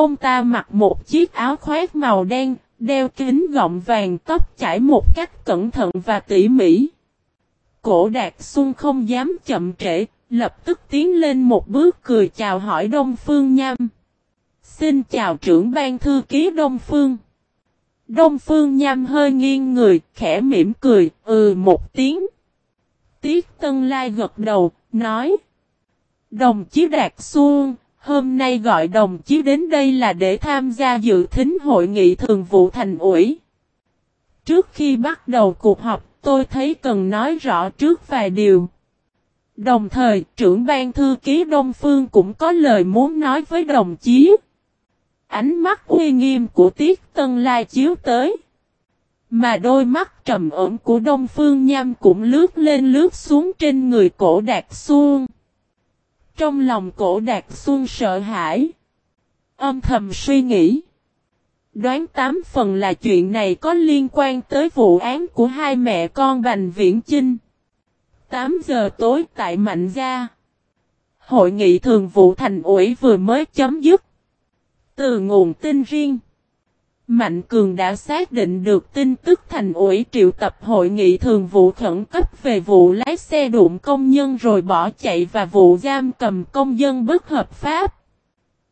Ông ta mặc một chiếc áo khoác màu đen, đeo kính gọng vàng tóc chảy một cách cẩn thận và tỉ mỉ. Cổ Đạt Xuân không dám chậm trễ, lập tức tiến lên một bước cười chào hỏi Đông Phương Nham. Xin chào trưởng ban thư ký Đông Phương. Đông Phương Nham hơi nghiêng người, khẽ mỉm cười, ừ một tiếng. Tiết Tân Lai gật đầu, nói. Đồng chí Đạt Xuân, hôm nay gọi đồng chí đến đây là để tham gia dự thính hội nghị thường vụ thành ủy. Trước khi bắt đầu cuộc họp, tôi thấy cần nói rõ trước vài điều. Đồng thời, trưởng ban thư ký Đông Phương cũng có lời muốn nói với đồng chí. Ánh mắt uy nghiêm của Tiết Tân Lai chiếu tới. Mà đôi mắt trầm ổn của Đông Phương Nham cũng lướt lên lướt xuống trên người cổ Đạt xuông. Trong lòng cổ Đạt Xuân sợ hãi. Âm thầm suy nghĩ. Đoán tám phần là chuyện này có liên quan tới vụ án của hai mẹ con Bành Viễn Chinh. 8 giờ tối tại Mạnh Gia. Hội nghị thường vụ thành ủy vừa mới chấm dứt. Từ nguồn tin riêng. Mạnh Cường đã xác định được tin tức thành ủy triệu tập hội nghị thường vụ khẩn cấp về vụ lái xe đụng công nhân rồi bỏ chạy và vụ giam cầm công dân bất hợp pháp.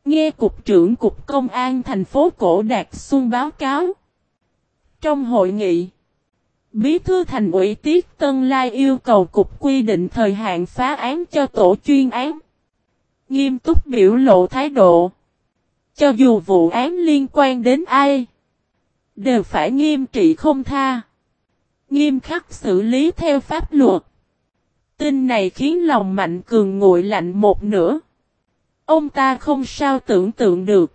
Nghe Cục trưởng Cục Công an thành phố Cổ Đạt Xuân báo cáo. Trong hội nghị, Bí thư thành ủy Tiết Tân Lai yêu cầu Cục quy định thời hạn phá án cho tổ chuyên án. Nghiêm túc biểu lộ thái độ. Cho dù vụ án liên quan đến ai, đều phải nghiêm trị không tha. Nghiêm khắc xử lý theo pháp luật. Tin này khiến lòng mạnh cường nguội lạnh một nửa. Ông ta không sao tưởng tượng được.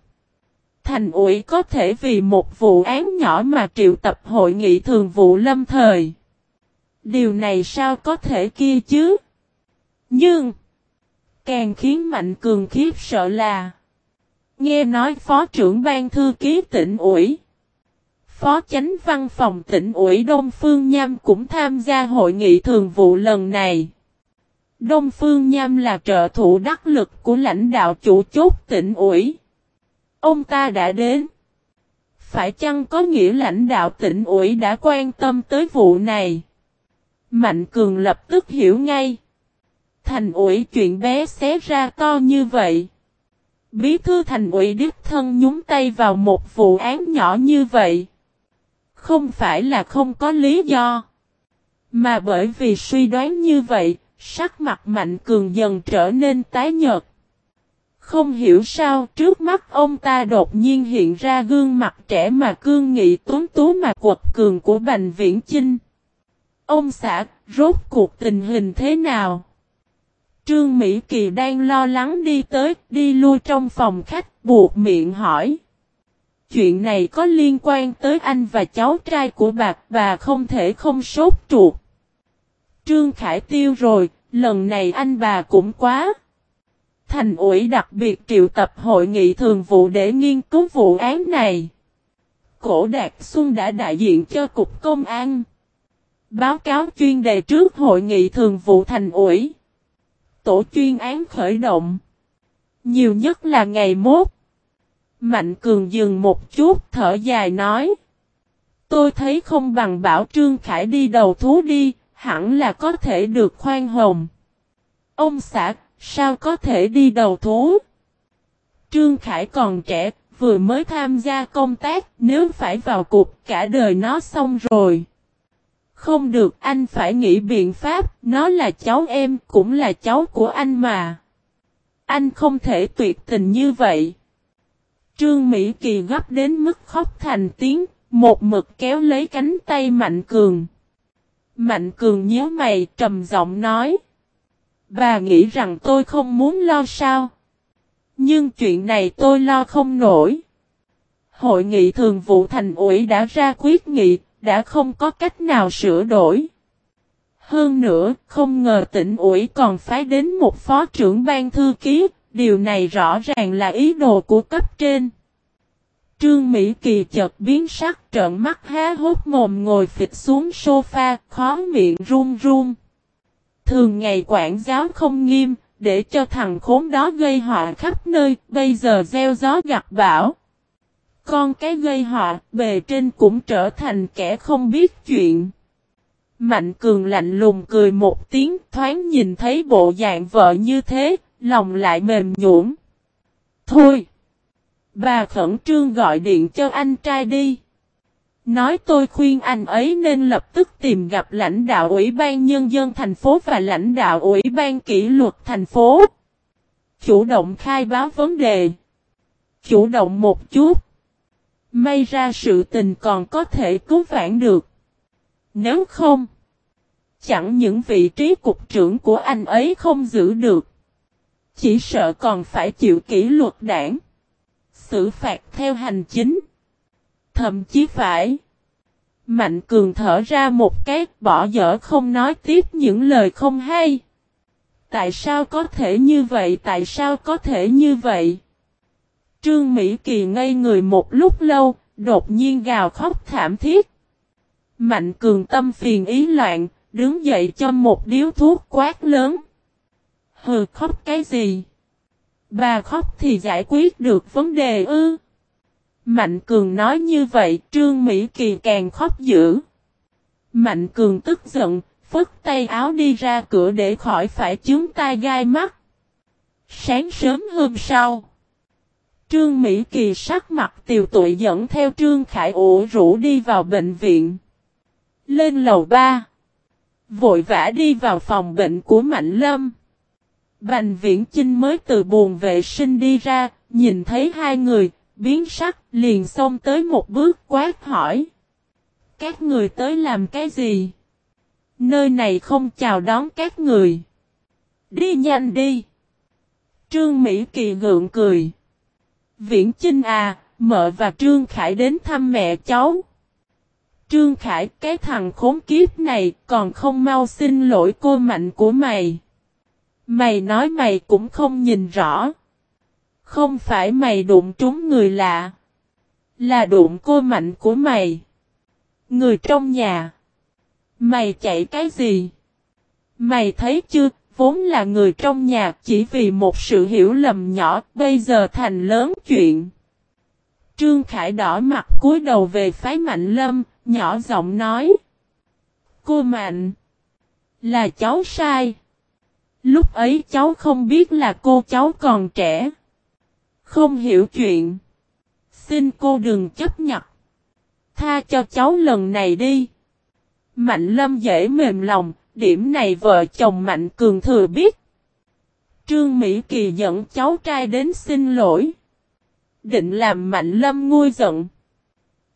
Thành ủy có thể vì một vụ án nhỏ mà triệu tập hội nghị thường vụ lâm thời. Điều này sao có thể kia chứ? Nhưng, càng khiến Mạnh Cường khiếp sợ là, nghe nói Phó trưởng ban thư ký tỉnh ủy, Phó chánh văn phòng tỉnh ủy Đông Phương Nham cũng tham gia hội nghị thường vụ lần này. Đông Phương Nham là trợ thủ đắc lực của lãnh đạo chủ chốt tỉnh ủy. Ông ta đã đến. Phải chăng có nghĩa lãnh đạo tỉnh ủy đã quan tâm tới vụ này? Mạnh Cường lập tức hiểu ngay. Thành ủy chuyện bé xé ra to như vậy. Bí thư thành ủy đích thân nhúng tay vào một vụ án nhỏ như vậy. Không phải là không có lý do. Mà bởi vì suy đoán như vậy, sắc mặt Mạnh Cường dần trở nên tái nhợt. Không hiểu sao trước mắt ông ta đột nhiên hiện ra gương mặt trẻ mà cương nghị tuấn tú mà quật cường của Bành Viễn Chinh. Ông xã, rốt cuộc tình hình thế nào? Trương Mỹ Kỳ đang lo lắng đi tới, đi lui trong phòng khách, buộc miệng hỏi. Chuyện này có liên quan tới anh và cháu trai của bạc và không thể không sốt ruột. Trương Khải tiêu rồi, lần này anh bà cũng quá. Thành ủy đặc biệt triệu tập hội nghị thường vụ để nghiên cứu vụ án này. Cổ Đạt Xuân đã đại diện cho Cục Công an. Báo cáo chuyên đề trước hội nghị thường vụ thành ủy. Tổ chuyên án khởi động. Nhiều nhất là ngày mốt. Mạnh Cường dừng một chút thở dài nói. Tôi thấy không bằng bảo Trương Khải đi đầu thú đi, hẳn là có thể được khoan hồng. Ông xã, sao có thể đi đầu thú? Trương Khải còn trẻ, vừa mới tham gia công tác, nếu phải vào cuộc cả đời nó xong rồi. Không được, anh phải nghĩ biện pháp, nó là cháu em, cũng là cháu của anh mà. Anh không thể tuyệt tình như vậy. Trương Mỹ Kỳ gấp đến mức khóc thành tiếng, một mực kéo lấy cánh tay Mạnh Cường. Mạnh Cường nhớ mày trầm giọng nói. Bà nghĩ rằng tôi không muốn lo sao. Nhưng chuyện này tôi lo không nổi. Hội nghị thường vụ thành ủy đã ra quyết nghị, đã không có cách nào sửa đổi. Hơn nữa, không ngờ tỉnh ủy còn phái đến một phó trưởng ban thư ký, điều này rõ ràng là ý đồ của cấp trên. Trương Mỹ Kỳ chợt biến sắc trợn mắt há hốt mồm ngồi phịch xuống sofa, khó miệng run run. Thường ngày quản giáo không nghiêm, để cho thằng khốn đó gây họa khắp nơi, bây giờ gieo gió gặt bão. Con cái gây họ bề trên cũng trở thành kẻ không biết chuyện. Mạnh cường lạnh lùng cười một tiếng, thoáng nhìn thấy bộ dạng vợ như thế, lòng lại mềm nhũn. Thôi! Bà khẩn trương gọi điện cho anh trai đi. Nói tôi khuyên anh ấy nên lập tức tìm gặp lãnh đạo Ủy ban Nhân dân thành phố và lãnh đạo Ủy ban kỷ luật thành phố. Chủ động khai báo vấn đề. Chủ động một chút. May ra sự tình còn có thể cứu vãn được. Nếu không, chẳng những vị trí cục trưởng của anh ấy không giữ được. Chỉ sợ còn phải chịu kỷ luật đảng. Xử phạt theo hành chính. Thậm chí phải. Mạnh cường thở ra một cái bỏ dở không nói tiếp những lời không hay. Tại sao có thể như vậy? Tại sao có thể như vậy? Trương Mỹ Kỳ ngây người một lúc lâu, đột nhiên gào khóc thảm thiết. Mạnh cường tâm phiền ý loạn, đứng dậy cho một điếu thuốc quát lớn. Hừ khóc cái gì? Bà khóc thì giải quyết được vấn đề ư? Mạnh Cường nói như vậy, Trương Mỹ Kỳ càng khóc dữ. Mạnh Cường tức giận, phất tay áo đi ra cửa để khỏi phải chướng tai gai mắt. Sáng sớm hôm sau, Trương Mỹ Kỳ sắc mặt tiều tụi dẫn theo Trương Khải ủ rũ đi vào bệnh viện. Lên lầu ba, vội vã đi vào phòng bệnh của Mạnh Lâm. Bành Viễn Chinh mới từ buồn vệ sinh đi ra, nhìn thấy hai người, biến sắc, liền xông tới một bước quát hỏi. Các người tới làm cái gì? Nơi này không chào đón các người. Đi nhanh đi. Trương Mỹ Kỳ gượng cười. Viễn Chinh à, mợ và Trương Khải đến thăm mẹ cháu. Trương Khải, cái thằng khốn kiếp này còn không mau xin lỗi cô mạnh của mày. Mày nói mày cũng không nhìn rõ. Không phải mày đụng trúng người lạ. Là đụng cô mạnh của mày. Người trong nhà. Mày chạy cái gì? Mày thấy chưa, vốn là người trong nhà chỉ vì một sự hiểu lầm nhỏ, bây giờ thành lớn chuyện. Trương Khải đỏ mặt cúi đầu về phái Mạnh Lâm, nhỏ giọng nói. Cô Mạnh, là cháu sai. Lúc ấy cháu không biết là cô cháu còn trẻ. Không hiểu chuyện. Xin cô đừng chấp nhận. Tha cho cháu lần này đi. Mạnh lâm dễ mềm lòng, điểm này vợ chồng Mạnh Cường thừa biết. Trương Mỹ Kỳ dẫn cháu trai đến xin lỗi. Định làm Mạnh Lâm nguôi giận.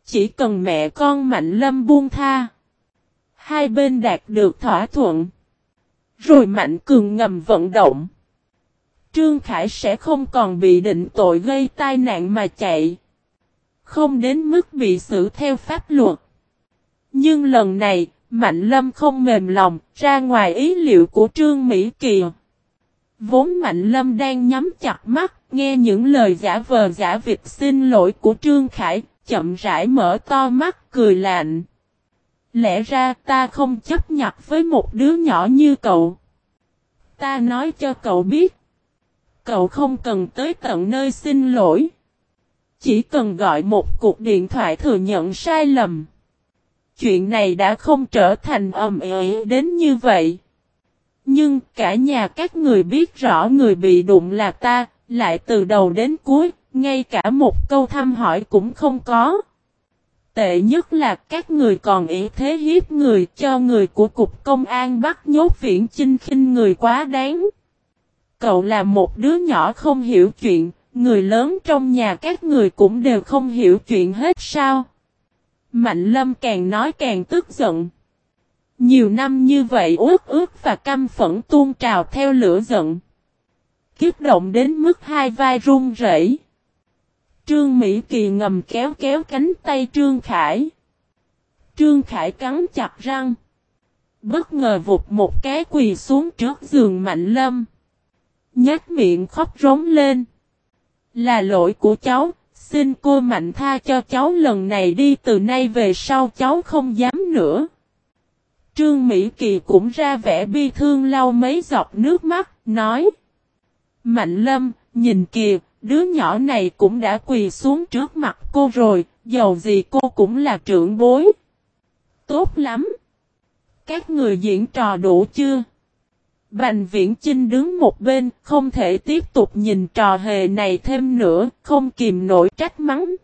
Chỉ cần mẹ con Mạnh Lâm buông tha. Hai bên đạt được thỏa thuận. Rồi Mạnh Cường ngầm vận động. Trương Khải sẽ không còn bị định tội gây tai nạn mà chạy. Không đến mức bị xử theo pháp luật. Nhưng lần này, Mạnh Lâm không mềm lòng, ra ngoài ý liệu của Trương Mỹ Kỳ. Vốn Mạnh Lâm đang nhắm chặt mắt, nghe những lời giả vờ giả vịt xin lỗi của Trương Khải, chậm rãi mở to mắt cười lạnh. Lẽ ra ta không chấp nhận với một đứa nhỏ như cậu. Ta nói cho cậu biết. Cậu không cần tới tận nơi xin lỗi. Chỉ cần gọi một cuộc điện thoại thừa nhận sai lầm. Chuyện này đã không trở thành ầm ĩ đến như vậy. Nhưng cả nhà các người biết rõ người bị đụng là ta, lại từ đầu đến cuối, ngay cả một câu thăm hỏi cũng không có. Tệ nhất là các người còn ý thế hiếp người cho người của cục công an bắt nhốt viễn chinh khinh người quá đáng. Cậu là một đứa nhỏ không hiểu chuyện, người lớn trong nhà các người cũng đều không hiểu chuyện hết sao. Mạnh lâm càng nói càng tức giận. Nhiều năm như vậy ướt ướt và căm phẫn tuôn trào theo lửa giận. Kiếp động đến mức hai vai run rẩy. Trương Mỹ Kỳ ngầm kéo kéo cánh tay Trương Khải. Trương Khải cắn chặt răng. Bất ngờ vụt một cái quỳ xuống trước giường Mạnh Lâm. Nhát miệng khóc rống lên. Là lỗi của cháu, xin cô Mạnh tha cho cháu lần này đi từ nay về sau cháu không dám nữa. Trương Mỹ Kỳ cũng ra vẻ bi thương lau mấy giọt nước mắt, nói. Mạnh Lâm, nhìn kìa, đứa nhỏ này cũng đã quỳ xuống trước mặt cô rồi, dầu gì cô cũng là trưởng bối. Tốt lắm. Các người diễn trò đủ chưa? Bành viễn trinh đứng một bên, không thể tiếp tục nhìn trò hề này thêm nữa, không kìm nổi trách mắng.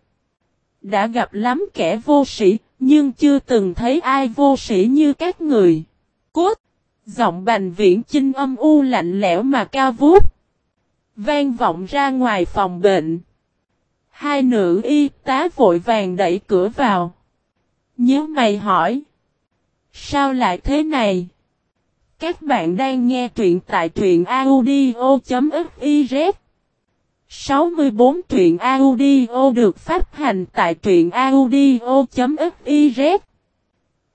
Đã gặp lắm kẻ vô sĩ, nhưng chưa từng thấy ai vô sĩ như các người. Cốt! Giọng bành viễn trinh âm u lạnh lẽo mà cao vút. Vang vọng ra ngoài phòng bệnh. Hai nữ y tá vội vàng đẩy cửa vào. Nhớ mày hỏi. Sao lại thế này? Các bạn đang nghe truyện tại truyện audio.fiz 64 truyện audio được phát hành tại truyện audio.fiz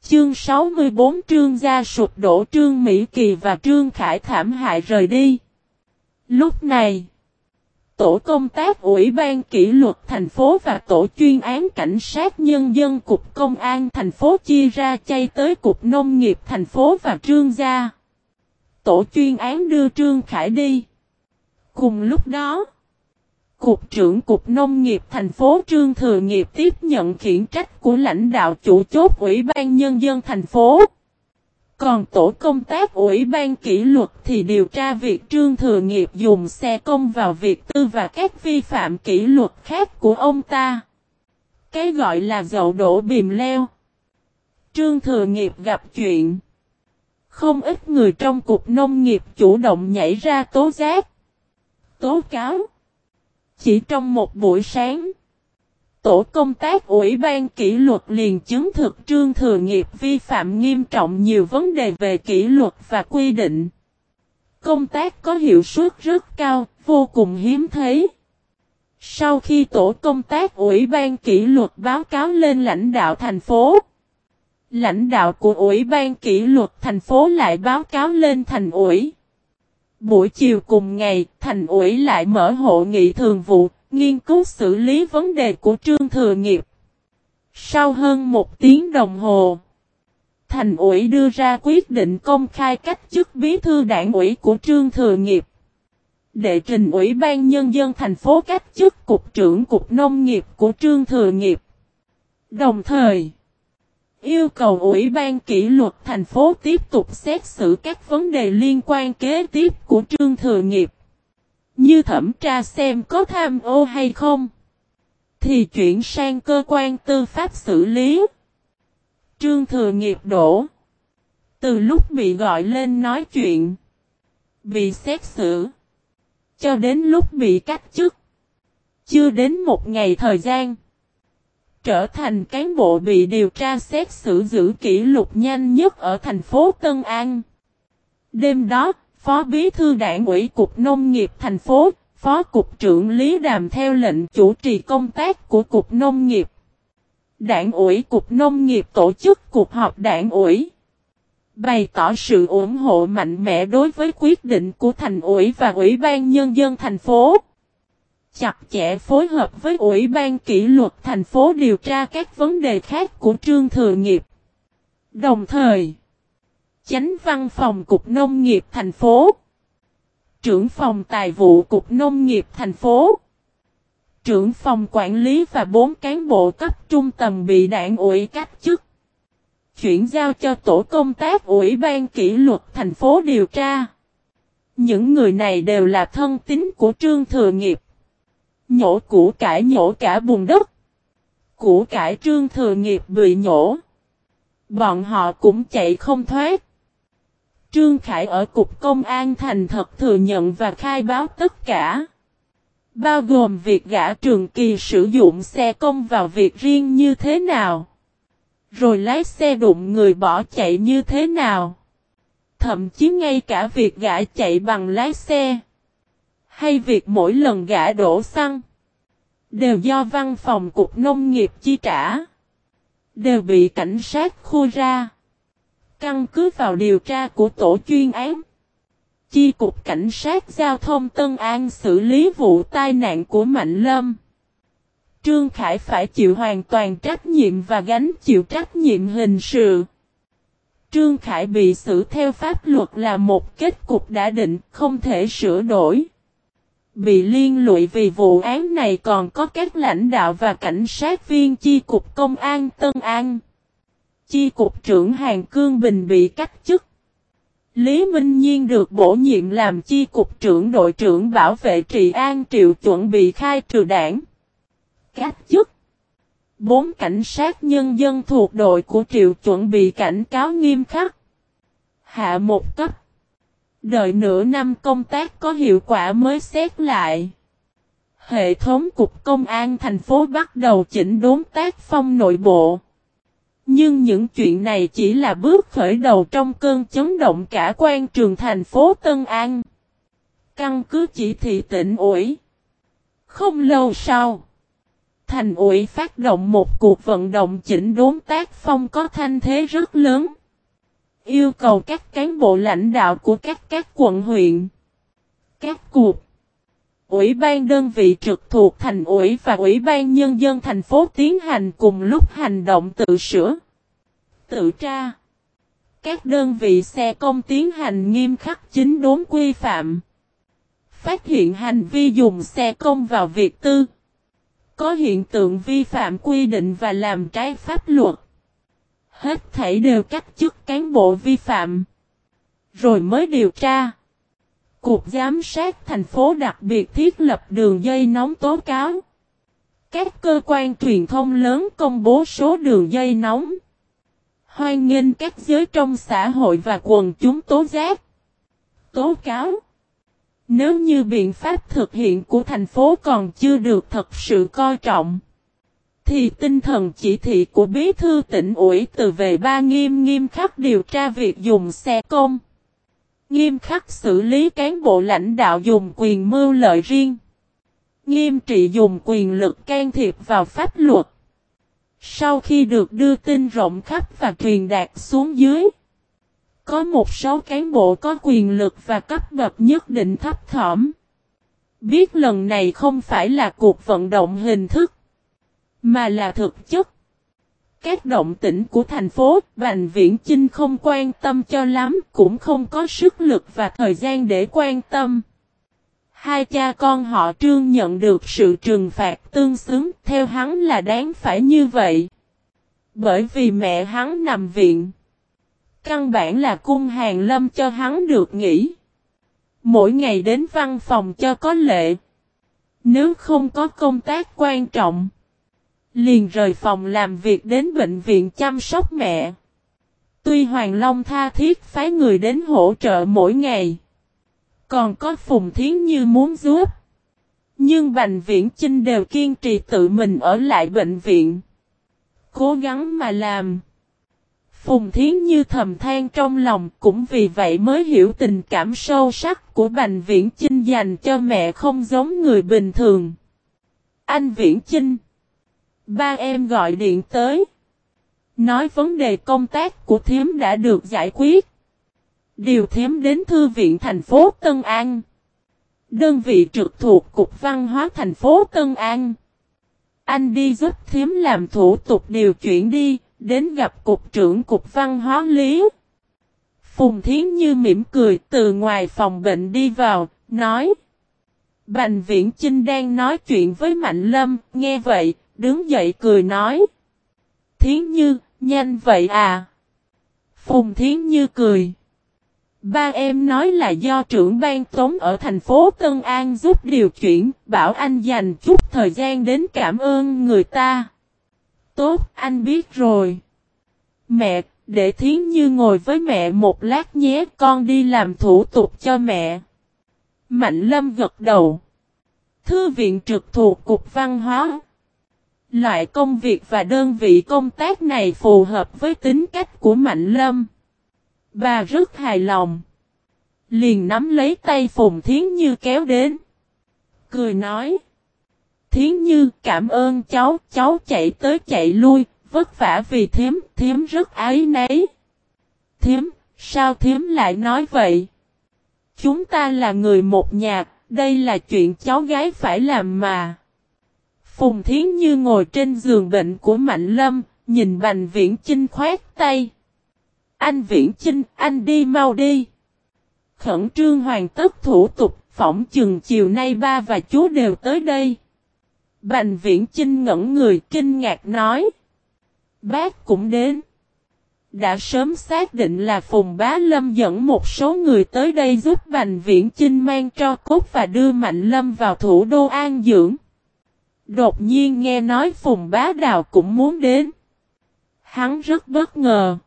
Chương 64 Trương Gia sụp đổ Trương Mỹ Kỳ và Trương Khải thảm hại rời đi. Lúc này, Tổ công tác Ủy ban kỷ luật thành phố và Tổ chuyên án cảnh sát nhân dân Cục Công an thành phố chia ra chay tới Cục Nông nghiệp thành phố và Trương Gia. Tổ chuyên án đưa Trương Khải đi. Cùng lúc đó, Cục trưởng Cục Nông nghiệp thành phố Trương Thừa Nghiệp tiếp nhận khiển trách của lãnh đạo chủ chốt Ủy ban Nhân dân thành phố. Còn tổ công tác Ủy ban kỷ luật thì điều tra việc Trương Thừa Nghiệp dùng xe công vào việc tư và các vi phạm kỷ luật khác của ông ta. Cái gọi là dậu đổ bìm leo. Trương Thừa Nghiệp gặp chuyện. Không ít người trong cục nông nghiệp chủ động nhảy ra tố giác. Tố cáo. Chỉ trong một buổi sáng. Tổ công tác Ủy ban kỷ luật liền chứng thực trương thừa nghiệp vi phạm nghiêm trọng nhiều vấn đề về kỷ luật và quy định. Công tác có hiệu suất rất cao, vô cùng hiếm thấy. Sau khi tổ công tác Ủy ban kỷ luật báo cáo lên lãnh đạo thành phố, lãnh đạo của Ủy ban kỷ luật thành phố lại báo cáo lên thành ủy. Buổi chiều cùng ngày, thành ủy lại mở hội nghị thường vụ, nghiên cứu xử lý vấn đề của Trương Thừa Nghiệp. Sau hơn một tiếng đồng hồ, thành ủy đưa ra quyết định công khai cách chức bí thư đảng ủy của Trương Thừa Nghiệp. Đệ trình Ủy ban Nhân dân thành phố cách chức Cục trưởng Cục Nông nghiệp của Trương Thừa Nghiệp. Đồng thời, yêu cầu Ủy ban kỷ luật thành phố tiếp tục xét xử các vấn đề liên quan kế tiếp của Trương Thừa Nghiệp. Như thẩm tra xem có tham ô hay không. Thì chuyển sang cơ quan tư pháp xử lý. Trương Thừa Nghiệp đổ. Từ lúc bị gọi lên nói chuyện. Bị xét xử. Cho đến lúc bị cách chức. Chưa đến một ngày thời gian. Trở thành cán bộ bị điều tra xét xử giữ kỷ lục nhanh nhất ở thành phố Tân An. Đêm đó, Phó Bí thư Đảng ủy Cục Nông nghiệp thành phố, Phó Cục trưởng Lý Đàm theo lệnh chủ trì công tác của Cục Nông nghiệp. Đảng ủy Cục Nông nghiệp tổ chức cuộc họp đảng ủy. Bày tỏ sự ủng hộ mạnh mẽ đối với quyết định của thành ủy và ủy ban nhân dân thành phố. Chặt chẽ phối hợp với ủy ban kỷ luật thành phố điều tra các vấn đề khác của Trương Thừa Nghiệp. Đồng thời, Chánh văn phòng Cục Nông nghiệp thành phố. Trưởng phòng tài vụ Cục Nông nghiệp thành phố. Trưởng phòng quản lý và bốn cán bộ cấp trung tầm bị đảng ủy cách chức. Chuyển giao cho tổ công tác ủy ban kỷ luật thành phố điều tra. Những người này đều là thân tín của Trương Thừa Nghiệp. Nhổ củ cải nhổ cả bùn đất. Củ cải Trương Thừa Nghiệp bị nhổ. Bọn họ cũng chạy không thoát. Trương Khải ở Cục Công an thành thật thừa nhận và khai báo tất cả. Bao gồm việc gã trường kỳ sử dụng xe công vào việc riêng như thế nào. Rồi lái xe đụng người bỏ chạy như thế nào. Thậm chí ngay cả việc gã chạy bằng lái xe. Hay việc mỗi lần gã đổ xăng. Đều do văn phòng Cục Nông nghiệp chi trả. Đều bị cảnh sát khu ra. Căn cứ vào điều tra của tổ chuyên án. Chi cục cảnh sát giao thông Tân An xử lý vụ tai nạn của Mạnh Lâm. Trương Khải phải chịu hoàn toàn trách nhiệm và gánh chịu trách nhiệm hình sự. Trương Khải bị xử theo pháp luật là một kết cục đã định, không thể sửa đổi. Bị liên lụy vì vụ án này còn có các lãnh đạo và cảnh sát viên chi cục công an Tân An. Chi cục trưởng Hàng Cương Bình bị cách chức. Lý Minh Nhiên được bổ nhiệm làm chi cục trưởng đội trưởng bảo vệ trị an triệu chuẩn bị khai trừ đảng. Cách chức. Bốn cảnh sát nhân dân thuộc đội của triệu chuẩn bị cảnh cáo nghiêm khắc. Hạ một cấp. Đợi nửa năm công tác có hiệu quả mới xét lại. Hệ thống cục công an thành phố bắt đầu chỉnh đốn tác phong nội bộ. Nhưng những chuyện này chỉ là bước khởi đầu trong cơn chấn động cả quan trường thành phố Tân An. Căn cứ chỉ thị tỉnh ủi. Không lâu sau, thành ủy phát động một cuộc vận động chỉnh đốn tác phong có thanh thế rất lớn. Yêu cầu các cán bộ lãnh đạo của các các quận huyện, các cuộc, ủy ban đơn vị trực thuộc thành ủy và ủy ban nhân dân thành phố tiến hành cùng lúc hành động tự sửa tự tra. Các đơn vị xe công tiến hành nghiêm khắc chính đốn quy phạm. Phát hiện hành vi dùng xe công vào việc tư. Có hiện tượng vi phạm quy định và làm trái pháp luật. Hết thảy đều cách chức cán bộ vi phạm. Rồi mới điều tra. Cục giám sát thành phố đặc biệt thiết lập đường dây nóng tố cáo. Các cơ quan truyền thông lớn công bố số đường dây nóng. Hoan nghênh các giới trong xã hội và quần chúng tố giác. Tố cáo. Nếu như biện pháp thực hiện của thành phố còn chưa được thật sự coi trọng, thì tinh thần chỉ thị của bí thư tỉnh ủy từ về ba nghiêm nghiêm khắc điều tra việc dùng xe công. Nghiêm khắc xử lý cán bộ lãnh đạo dùng quyền mưu lợi riêng. Nghiêm trị dùng quyền lực can thiệp vào pháp luật. Sau khi được đưa tin rộng khắp và truyền đạt xuống dưới, có một số cán bộ có quyền lực và cấp bậc nhất định thấp thỏm. Biết lần này không phải là cuộc vận động hình thức, mà là thực chất. Các động tĩnh của thành phố, Bành Viễn Chinh không quan tâm cho lắm, cũng không có sức lực và thời gian để quan tâm. Hai cha con họ trương nhận được sự trừng phạt tương xứng, theo hắn là đáng phải như vậy. Bởi vì mẹ hắn nằm viện. Căn bản là cung hàng lâm cho hắn được nghỉ. Mỗi ngày đến văn phòng cho có lệ. Nếu không có công tác quan trọng. Liền rời phòng làm việc đến bệnh viện chăm sóc mẹ. Tuy Hoàng Long tha thiết phái người đến hỗ trợ mỗi ngày. Còn có Phùng Thiến Như muốn giúp. Nhưng Bành Viễn Chinh đều kiên trì tự mình ở lại bệnh viện. Cố gắng mà làm. Phùng Thiến Như thầm than trong lòng cũng vì vậy mới hiểu tình cảm sâu sắc của Bành Viễn Chinh dành cho mẹ không giống người bình thường. Anh Viễn Chinh. Ba em gọi điện tới. Nói vấn đề công tác của thiếm đã được giải quyết. Điều thiếm đến Thư viện thành phố Tân An. Đơn vị trực thuộc Cục Văn hóa thành phố Tân An. Anh đi giúp thiếm làm thủ tục điều chuyển đi, đến gặp Cục trưởng Cục Văn hóa Lý. Phùng Thiến Như mỉm cười từ ngoài phòng bệnh đi vào, nói. Bành Viễn Chinh đang nói chuyện với Mạnh Lâm, nghe vậy, đứng dậy cười nói. Thiến Như, nhanh vậy à? Phùng Thiến Như cười. Ba em nói là do trưởng ban tống ở thành phố Tân An giúp điều chuyển, bảo anh dành chút thời gian đến cảm ơn người ta. Tốt, anh biết rồi. Mẹ, để Thiến Như ngồi với mẹ một lát nhé, con đi làm thủ tục cho mẹ. Mạnh Lâm gật đầu. Thư viện trực thuộc Cục Văn hóa. Loại công việc và đơn vị công tác này phù hợp với tính cách của Mạnh Lâm. Bà rất hài lòng. Liền nắm lấy tay Phùng Thiến Như kéo đến. Cười nói. Thiến Như cảm ơn cháu, cháu chạy tới chạy lui, vất vả vì thiếm, thiếm rất ái nấy. Thiếm, sao thiếm lại nói vậy? Chúng ta là người một nhà, đây là chuyện cháu gái phải làm mà. Phùng Thiến Như ngồi trên giường bệnh của Mạnh Lâm, nhìn Bành Viễn Chinh khoét tay. Anh Viễn Chinh, anh đi mau đi. Khẩn trương hoàn tất thủ tục, phỏng chừng chiều nay ba và chú đều tới đây. Bành viễn Chinh ngẩn người kinh ngạc nói. Bác cũng đến. Đã sớm xác định là Phùng Bá Lâm dẫn một số người tới đây giúp Bành Viễn Chinh mang cho cốt và đưa Mạnh Lâm vào thủ đô an dưỡng. Đột nhiên nghe nói Phùng Bá Đào cũng muốn đến. Hắn rất bất ngờ.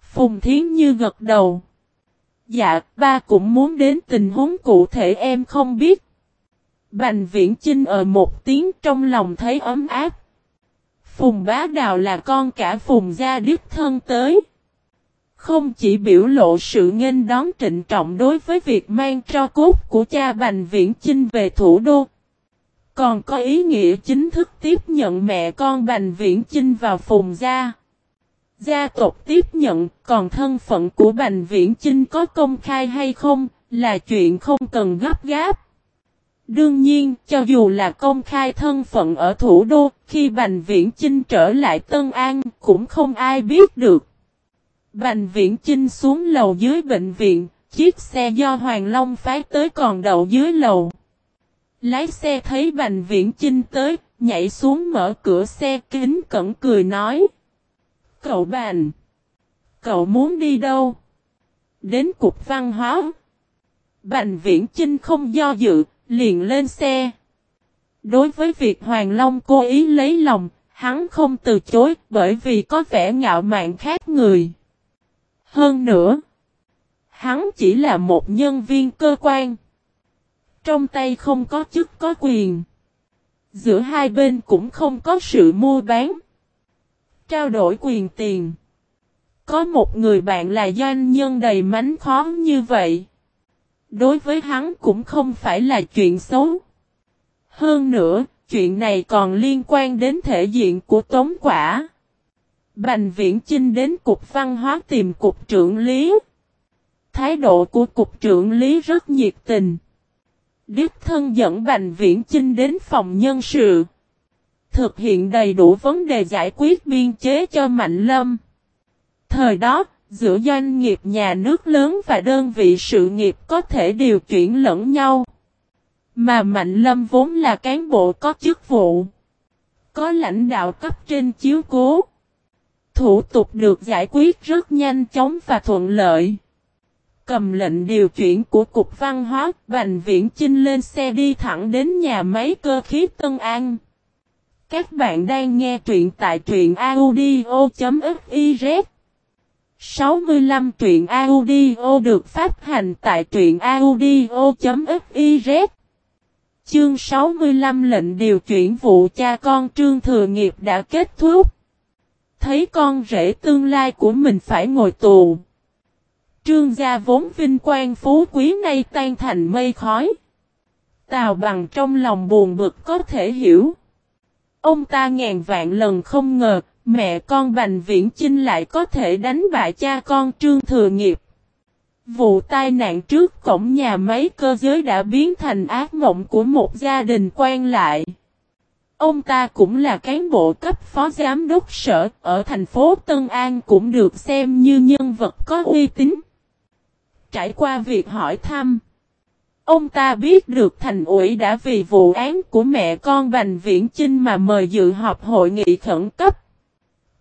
Phùng Thiến Như gật đầu. Dạ, ba cũng muốn đến tình huống cụ thể em không biết. Bành viễn Trinh ở ờ một tiếng trong lòng thấy ấm áp. Phùng bá đào là con cả phùng gia đích thân tới. Không chỉ biểu lộ sự nghênh đón trịnh trọng đối với việc mang cho cốt của cha Bành Viễn Chinh về thủ đô. Còn có ý nghĩa chính thức tiếp nhận mẹ con Bành Viễn Chinh vào phùng gia. Gia tộc tiếp nhận, còn thân phận của Bành Viễn Chinh có công khai hay không, là chuyện không cần gấp gáp. Đương nhiên, cho dù là công khai thân phận ở thủ đô, khi Bành Viễn Chinh trở lại Tân An, cũng không ai biết được. Bành Viễn Chinh xuống lầu dưới bệnh viện, chiếc xe do Hoàng Long phái tới còn đậu dưới lầu. Lái xe thấy Bành Viễn Chinh tới, nhảy xuống mở cửa xe kính cẩn cười nói. Cậu Bành, cậu muốn đi đâu? Đến cục văn hóa. Bành Viễn Chinh không do dự, liền lên xe. Đối với việc Hoàng Long cố ý lấy lòng, hắn không từ chối bởi vì có vẻ ngạo mạn khác người. Hơn nữa, hắn chỉ là một nhân viên cơ quan. Trong tay không có chức có quyền. Giữa hai bên cũng không có sự mua bán. Trao đổi quyền tiền. Có một người bạn là doanh nhân đầy mánh khó như vậy đối với hắn cũng không phải là chuyện xấu. Hơn nữa, chuyện này còn liên quan đến thể diện của Tống Quả. Bành Viễn Chinh đến Cục Văn hóa tìm Cục trưởng Lý. Thái độ của Cục trưởng Lý rất nhiệt tình. Đức thân dẫn Bành Viễn Chinh đến phòng nhân sự. Thực hiện đầy đủ vấn đề giải quyết biên chế cho Mạnh Lâm. Thời đó, giữa doanh nghiệp nhà nước lớn và đơn vị sự nghiệp có thể điều chuyển lẫn nhau. Mà Mạnh Lâm vốn là cán bộ có chức vụ. Có lãnh đạo cấp trên chiếu cố. Thủ tục được giải quyết rất nhanh chóng và thuận lợi. Cầm lệnh điều chuyển của Cục Văn hóa, Bành Viễn Chinh lên xe đi thẳng đến nhà máy cơ khí Tân An. Các bạn đang nghe truyện tại truyện audio.fiz 65 truyện audio được phát hành tại truyện audio.fiz Chương 65 lệnh điều chuyển vụ cha con Trương Thừa Nghiệp đã kết thúc. Thấy con rể tương lai của mình phải ngồi tù. Trương gia vốn vinh quang phú quý nay tan thành mây khói. Tào bằng trong lòng buồn bực có thể hiểu. Ông ta ngàn vạn lần không ngờ, Mẹ con Bành Viễn Chinh lại có thể đánh bại cha con Trương Thừa Nghiệp. Vụ tai nạn trước cổng nhà máy cơ giới đã biến thành ác mộng của một gia đình quan lại. Ông ta cũng là cán bộ cấp phó giám đốc sở, ở thành phố Tân An cũng được xem như nhân vật có uy tín. Trải qua việc hỏi thăm, ông ta biết được thành ủy đã vì vụ án của mẹ con Bành Viễn Chinh mà mời dự họp hội nghị khẩn cấp.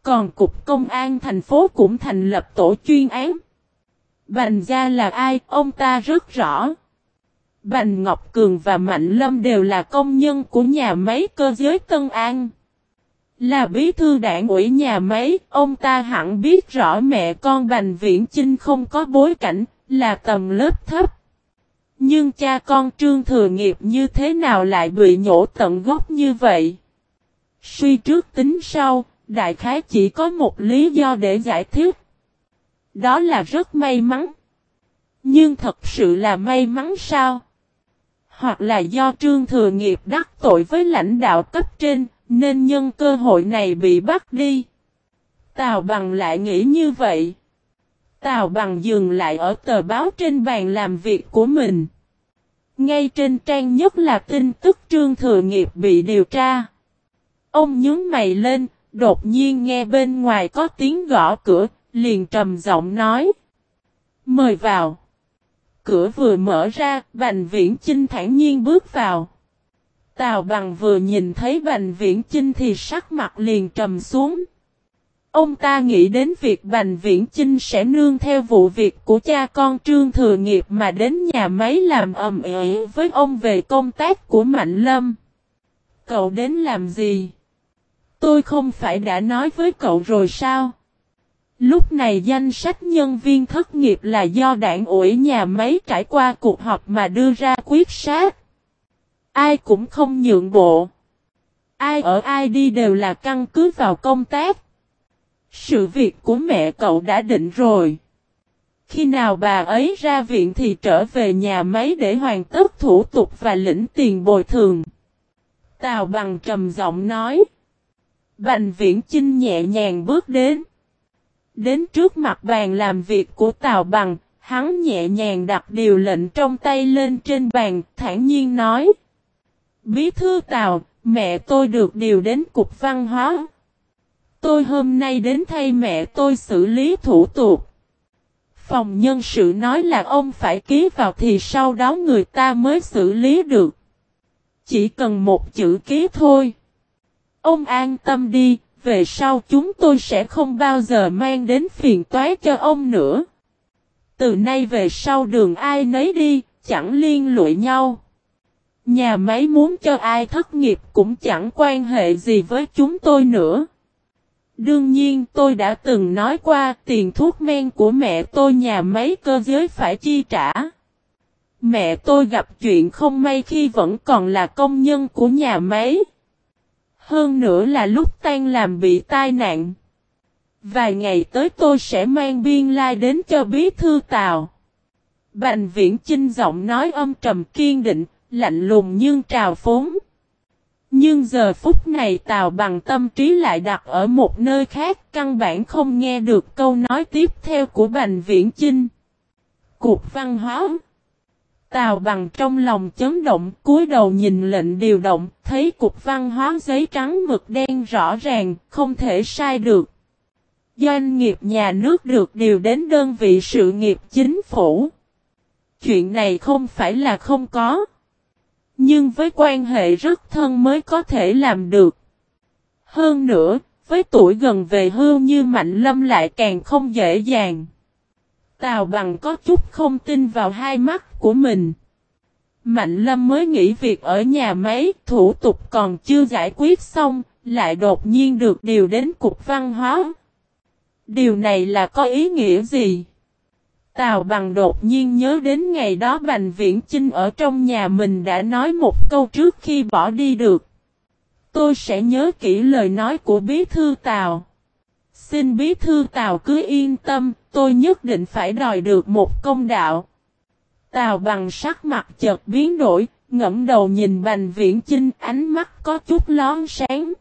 Còn Cục Công an thành phố cũng thành lập tổ chuyên án. Bành Gia là ai, ông ta rất rõ. Bành Ngọc Cường và Mạnh Lâm đều là công nhân của nhà máy cơ giới Tân An. Là bí thư đảng ủy nhà máy, ông ta hẳn biết rõ mẹ con Bành Viễn Chinh không có bối cảnh, là tầm lớp thấp. Nhưng cha con Trương Thừa Nghiệp như thế nào lại bị nhổ tận gốc như vậy? Suy trước tính sau, đại khái chỉ có một lý do để giải thích. Đó là rất may mắn. Nhưng thật sự là may mắn sao? Hoặc là do trương thừa nghiệp đắc tội với lãnh đạo cấp trên, nên nhân cơ hội này bị bắt đi. Tào bằng lại nghĩ như vậy. Tào bằng dừng lại ở tờ báo trên bàn làm việc của mình. Ngay trên trang nhất là tin tức trương thừa nghiệp bị điều tra. Ông nhướng mày lên, Đột nhiên nghe bên ngoài có tiếng gõ cửa, liền trầm giọng nói. Mời vào. Cửa vừa mở ra, Bành Viễn Chinh thản nhiên bước vào. Tào bằng vừa nhìn thấy Bành Viễn Chinh thì sắc mặt liền trầm xuống. Ông ta nghĩ đến việc Bành Viễn Chinh sẽ nương theo vụ việc của cha con Trương Thừa Nghiệp mà đến nhà máy làm ầm ĩ với ông về công tác của Mạnh Lâm. Cậu đến làm gì? Tôi không phải đã nói với cậu rồi sao? Lúc này danh sách nhân viên thất nghiệp là do đảng ủi nhà máy trải qua cuộc họp mà đưa ra quyết sát. Ai cũng không nhượng bộ. Ai ở ai đi đều là căn cứ vào công tác. Sự việc của mẹ cậu đã định rồi. Khi nào bà ấy ra viện thì trở về nhà máy để hoàn tất thủ tục và lĩnh tiền bồi thường. Tào bằng trầm giọng nói. Bành viễn Chinh nhẹ nhàng bước đến. Đến trước mặt bàn làm việc của Tào bằng, hắn nhẹ nhàng đặt điều lệnh trong tay lên trên bàn, thản nhiên nói. Bí thư Tào, mẹ tôi được điều đến Cục Văn hóa. Tôi hôm nay đến thay mẹ tôi xử lý thủ tục. Phòng nhân sự nói là ông phải ký vào thì sau đó người ta mới xử lý được. Chỉ cần một chữ ký thôi. Ông an tâm đi, về sau chúng tôi sẽ không bao giờ mang đến phiền toái cho ông nữa. Từ nay về sau đường ai nấy đi, chẳng liên lụy nhau. Nhà máy muốn cho ai thất nghiệp cũng chẳng quan hệ gì với chúng tôi nữa. Đương nhiên tôi đã từng nói qua tiền thuốc men của mẹ tôi nhà máy cơ giới phải chi trả. Mẹ tôi gặp chuyện không may khi vẫn còn là công nhân của nhà máy. Hơn nữa là lúc tan làm bị tai nạn. Vài ngày tới tôi sẽ mang biên lai like đến cho bí thư tào. Bành viễn chinh giọng nói âm trầm kiên định, lạnh lùng nhưng trào phúng. Nhưng giờ phút này Tào bằng tâm trí lại đặt ở một nơi khác, căn bản không nghe được câu nói tiếp theo của Bành Viễn Chinh. Cuộc văn hóa Tào bằng trong lòng chấn động, cúi đầu nhìn lệnh điều động, thấy cục văn hóa giấy trắng mực đen rõ ràng, không thể sai được. Doanh nghiệp nhà nước được điều đến đơn vị sự nghiệp chính phủ. Chuyện này không phải là không có. Nhưng với quan hệ rất thân mới có thể làm được. Hơn nữa, với tuổi gần về hưu như Mạnh Lâm lại càng không dễ dàng. Tào bằng có chút không tin vào hai mắt của mình. Mạnh Lâm mới nghỉ việc ở nhà máy, thủ tục còn chưa giải quyết xong, lại đột nhiên được điều đến Cục Văn hóa. Điều này là có ý nghĩa gì? Tào bằng đột nhiên nhớ đến ngày đó Bành Viễn Chinh ở trong nhà mình đã nói một câu trước khi bỏ đi được. Tôi sẽ nhớ kỹ lời nói của bí thư Tào. Xin bí thư Tào cứ yên tâm, tôi nhất định phải đòi được một công đạo. Tào bằng sắc mặt chợt biến đổi, ngẫm đầu nhìn Bành Viễn Chinh ánh mắt có chút lón sáng.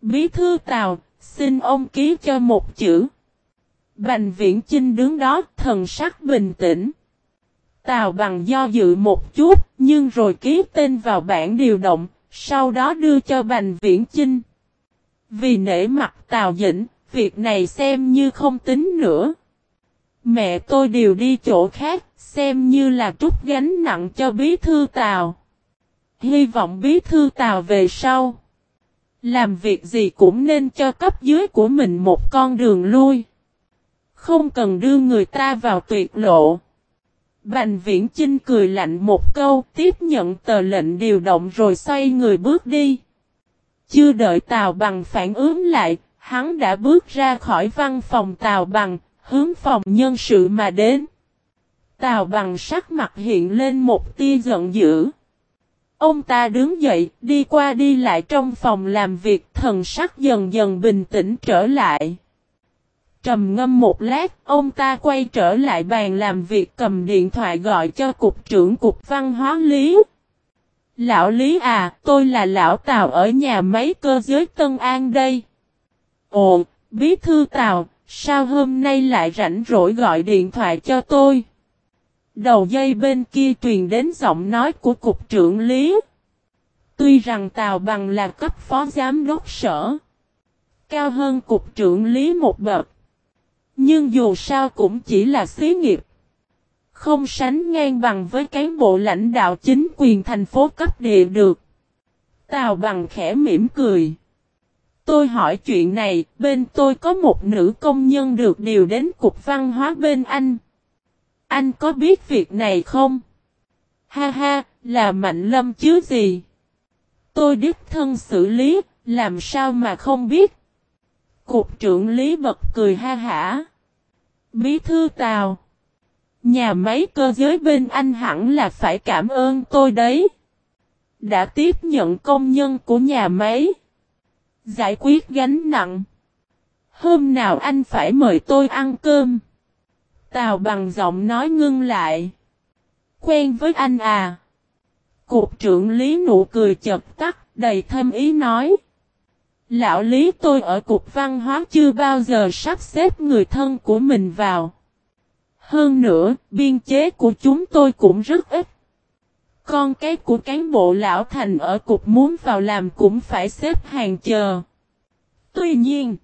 Bí thư Tào, xin ông ký cho một chữ. Bành viễn trinh đứng đó thần sắc bình tĩnh. Tào bằng do dự một chút, nhưng rồi ký tên vào bản điều động, sau đó đưa cho Bành Viễn Chinh. Vì nể mặt Tào Dĩnh, việc này xem như không tính nữa. Mẹ tôi đều đi chỗ khác, xem như là trút gánh nặng cho bí thư Tào. Hy vọng bí thư Tào về sau. Làm việc gì cũng nên cho cấp dưới của mình một con đường lui. Không cần đưa người ta vào tuyệt lộ. Bành viễn Chinh cười lạnh một câu tiếp nhận tờ lệnh điều động rồi xoay người bước đi. Chưa đợi Tào Bằng phản ứng lại, hắn đã bước ra khỏi văn phòng Tào Bằng, hướng phòng nhân sự mà đến. Tào Bằng sắc mặt hiện lên một tia giận dữ. Ông ta đứng dậy, đi qua đi lại trong phòng làm việc, thần sắc dần dần bình tĩnh trở lại. Trầm ngâm một lát, ông ta quay trở lại bàn làm việc cầm điện thoại gọi cho cục trưởng cục văn hóa Lý. Lão Lý à, tôi là lão Tào ở nhà máy cơ giới Tân An đây. Ồ, bí thư Tào, sao hôm nay lại rảnh rỗi gọi điện thoại cho tôi? Đầu dây bên kia truyền đến giọng nói của cục trưởng Lý. Tuy rằng Tào Bằng là cấp phó giám đốc sở. Cao hơn cục trưởng Lý một bậc. Nhưng dù sao cũng chỉ là xí nghiệp. Không sánh ngang bằng với cán bộ lãnh đạo chính quyền thành phố cấp địa được. Tào bằng khẽ mỉm cười. Tôi hỏi chuyện này, bên tôi có một nữ công nhân được điều đến cục văn hóa bên anh. Anh có biết việc này không? Ha ha, là Mạnh Lâm chứ gì? Tôi đích thân xử lý, làm sao mà không biết? Cục trưởng Lý bật cười ha hả. Bí thư Tào. Nhà máy cơ giới bên anh hẳn là phải cảm ơn tôi đấy. Đã tiếp nhận công nhân của nhà máy. Giải quyết gánh nặng. Hôm nào anh phải mời tôi ăn cơm. Tào bằng giọng nói ngưng lại. Quen với anh à. Cục trưởng Lý nụ cười chật tắt, đầy thêm ý nói. Lão Lý tôi ở cục văn hóa chưa bao giờ sắp xếp người thân của mình vào. Hơn nữa, biên chế của chúng tôi cũng rất ít. Con cái của cán bộ lão thành ở cục muốn vào làm cũng phải xếp hàng chờ. Tuy nhiên,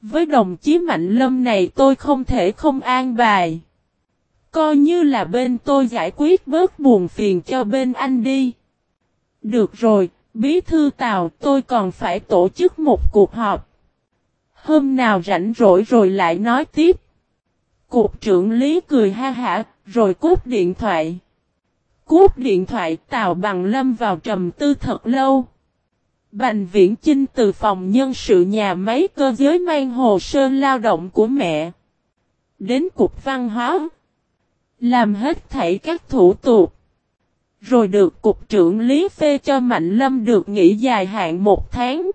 với đồng chí Mạnh Lâm này tôi không thể không an bài. Coi như là bên tôi giải quyết bớt buồn phiền cho bên anh đi. Được rồi, bí thư Tào tôi còn phải tổ chức một cuộc họp. Hôm nào rảnh rỗi rồi lại nói tiếp. Cục trưởng Lý cười ha hả, rồi cúp điện thoại. Cúp điện thoại Tào Bằng Lâm vào trầm tư thật lâu. Bành Viễn Chinh từ phòng nhân sự nhà máy cơ giới mang hồ sơ lao động của mẹ. Đến cục văn hóa. Làm hết thảy các thủ tục. Rồi được cục trưởng Lý phê cho Mạnh Lâm được nghỉ dài hạn một tháng.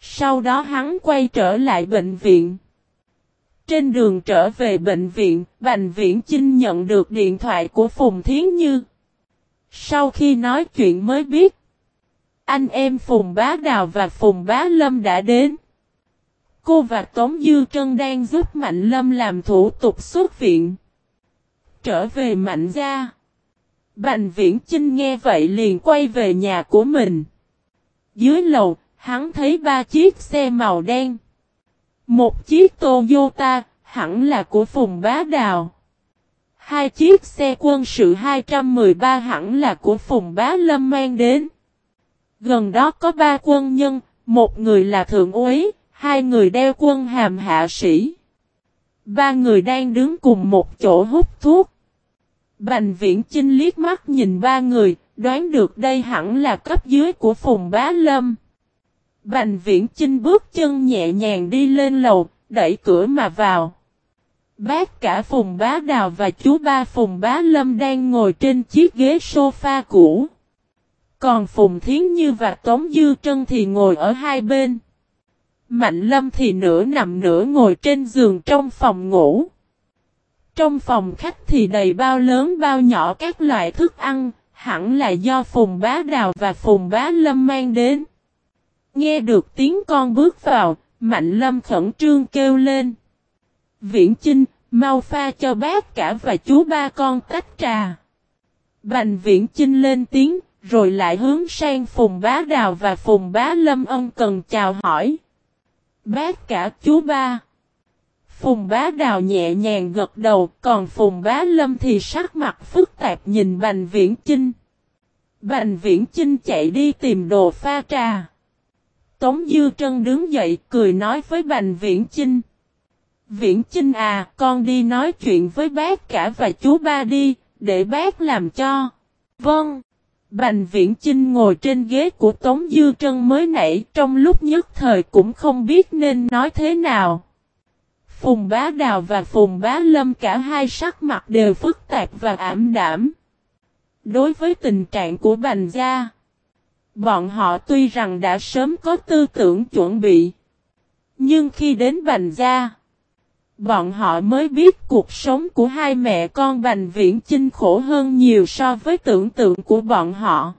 Sau đó hắn quay trở lại bệnh viện. Trên đường trở về bệnh viện, Bành Viễn Chinh nhận được điện thoại của Phùng Thiến Như. Sau khi nói chuyện mới biết, anh em Phùng Bá Đào và Phùng Bá Lâm đã đến. Cô và Tống Dư Trân đang giúp Mạnh Lâm làm thủ tục xuất viện. Trở về Mạnh gia. Bành Viễn Chinh nghe vậy liền quay về nhà của mình. Dưới lầu, hắn thấy ba chiếc xe màu đen. Một chiếc Toyota, hẳn là của Phùng Bá Đào. Hai chiếc xe quân sự 213 hẳn là của Phùng Bá Lâm mang đến. Gần đó có ba quân nhân, một người là thượng úy, hai người đeo quân hàm hạ sĩ. Ba người đang đứng cùng một chỗ hút thuốc. Bành viễn chinh liếc mắt nhìn ba người, đoán được đây hẳn là cấp dưới của Phùng Bá Lâm. Bành viễn chinh bước chân nhẹ nhàng đi lên lầu, đẩy cửa mà vào. Bác cả Phùng Bá Đào và chú ba Phùng Bá Lâm đang ngồi trên chiếc ghế sofa cũ. Còn Phùng Thiến Như và Tống Dư Trân thì ngồi ở hai bên. Mạnh Lâm thì nửa nằm nửa ngồi trên giường trong phòng ngủ. Trong phòng khách thì đầy bao lớn bao nhỏ các loại thức ăn, hẳn là do Phùng Bá Đào và Phùng Bá Lâm mang đến. Nghe được tiếng con bước vào, Mạnh Lâm khẩn trương kêu lên. Viễn Chinh, mau pha cho bác cả và chú ba con tách trà. Bành Viễn Chinh lên tiếng, rồi lại hướng sang Phùng Bá Đào và Phùng Bá Lâm ân cần chào hỏi. Bác cả chú ba. Phùng Bá Đào nhẹ nhàng gật đầu, còn Phùng Bá Lâm thì sắc mặt phức tạp nhìn Bành Viễn Chinh. Bành Viễn Chinh chạy đi tìm đồ pha trà. Tống Dư Trân đứng dậy cười nói với Bành Viễn Chinh. Viễn Chinh à, con đi nói chuyện với bác cả và chú ba đi, để bác làm cho. Vâng. Bành Viễn Chinh ngồi trên ghế của Tống Dư Trân mới nãy trong lúc nhất thời cũng không biết nên nói thế nào. Phùng Bá Đào và Phùng Bá Lâm cả hai sắc mặt đều phức tạp và ảm đảm. Đối với tình trạng của Bành Gia, bọn họ tuy rằng đã sớm có tư tưởng chuẩn bị. Nhưng khi đến Bành Gia, bọn họ mới biết cuộc sống của hai mẹ con Bành Viễn Chinh khổ hơn nhiều so với tưởng tượng của bọn họ.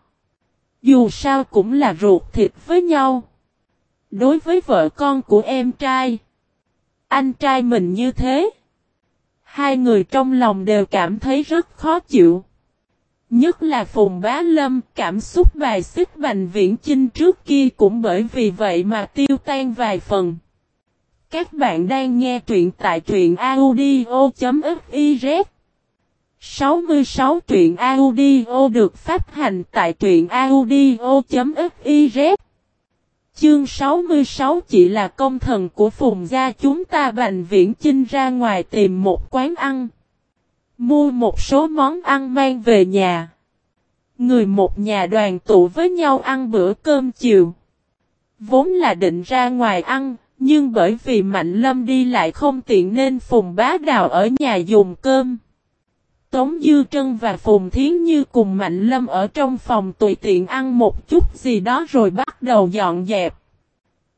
Dù sao cũng là ruột thịt với nhau. Đối với vợ con của em trai, anh trai mình như thế. Hai người trong lòng đều cảm thấy rất khó chịu. Nhất là Phùng Bá Lâm, cảm xúc bài xích Bành Viễn Chinh trước kia cũng bởi vì vậy mà tiêu tan vài phần. Các bạn đang nghe truyện tại truyện audio.fiz 66 truyện audio được phát hành tại truyện audio.fiz Chương 66 chỉ là công thần của phùng gia chúng ta bành viễn chinh ra ngoài tìm một quán ăn. Mua một số món ăn mang về nhà. Người một nhà đoàn tụ với nhau ăn bữa cơm chiều. Vốn là định ra ngoài ăn, nhưng bởi vì Mạnh Lâm đi lại không tiện nên Phùng Bá Đào ở nhà dùng cơm. Tống Dư Trân và Phùng Thiến Như cùng Mạnh Lâm ở trong phòng tùy tiện ăn một chút gì đó rồi bắt đầu dọn dẹp.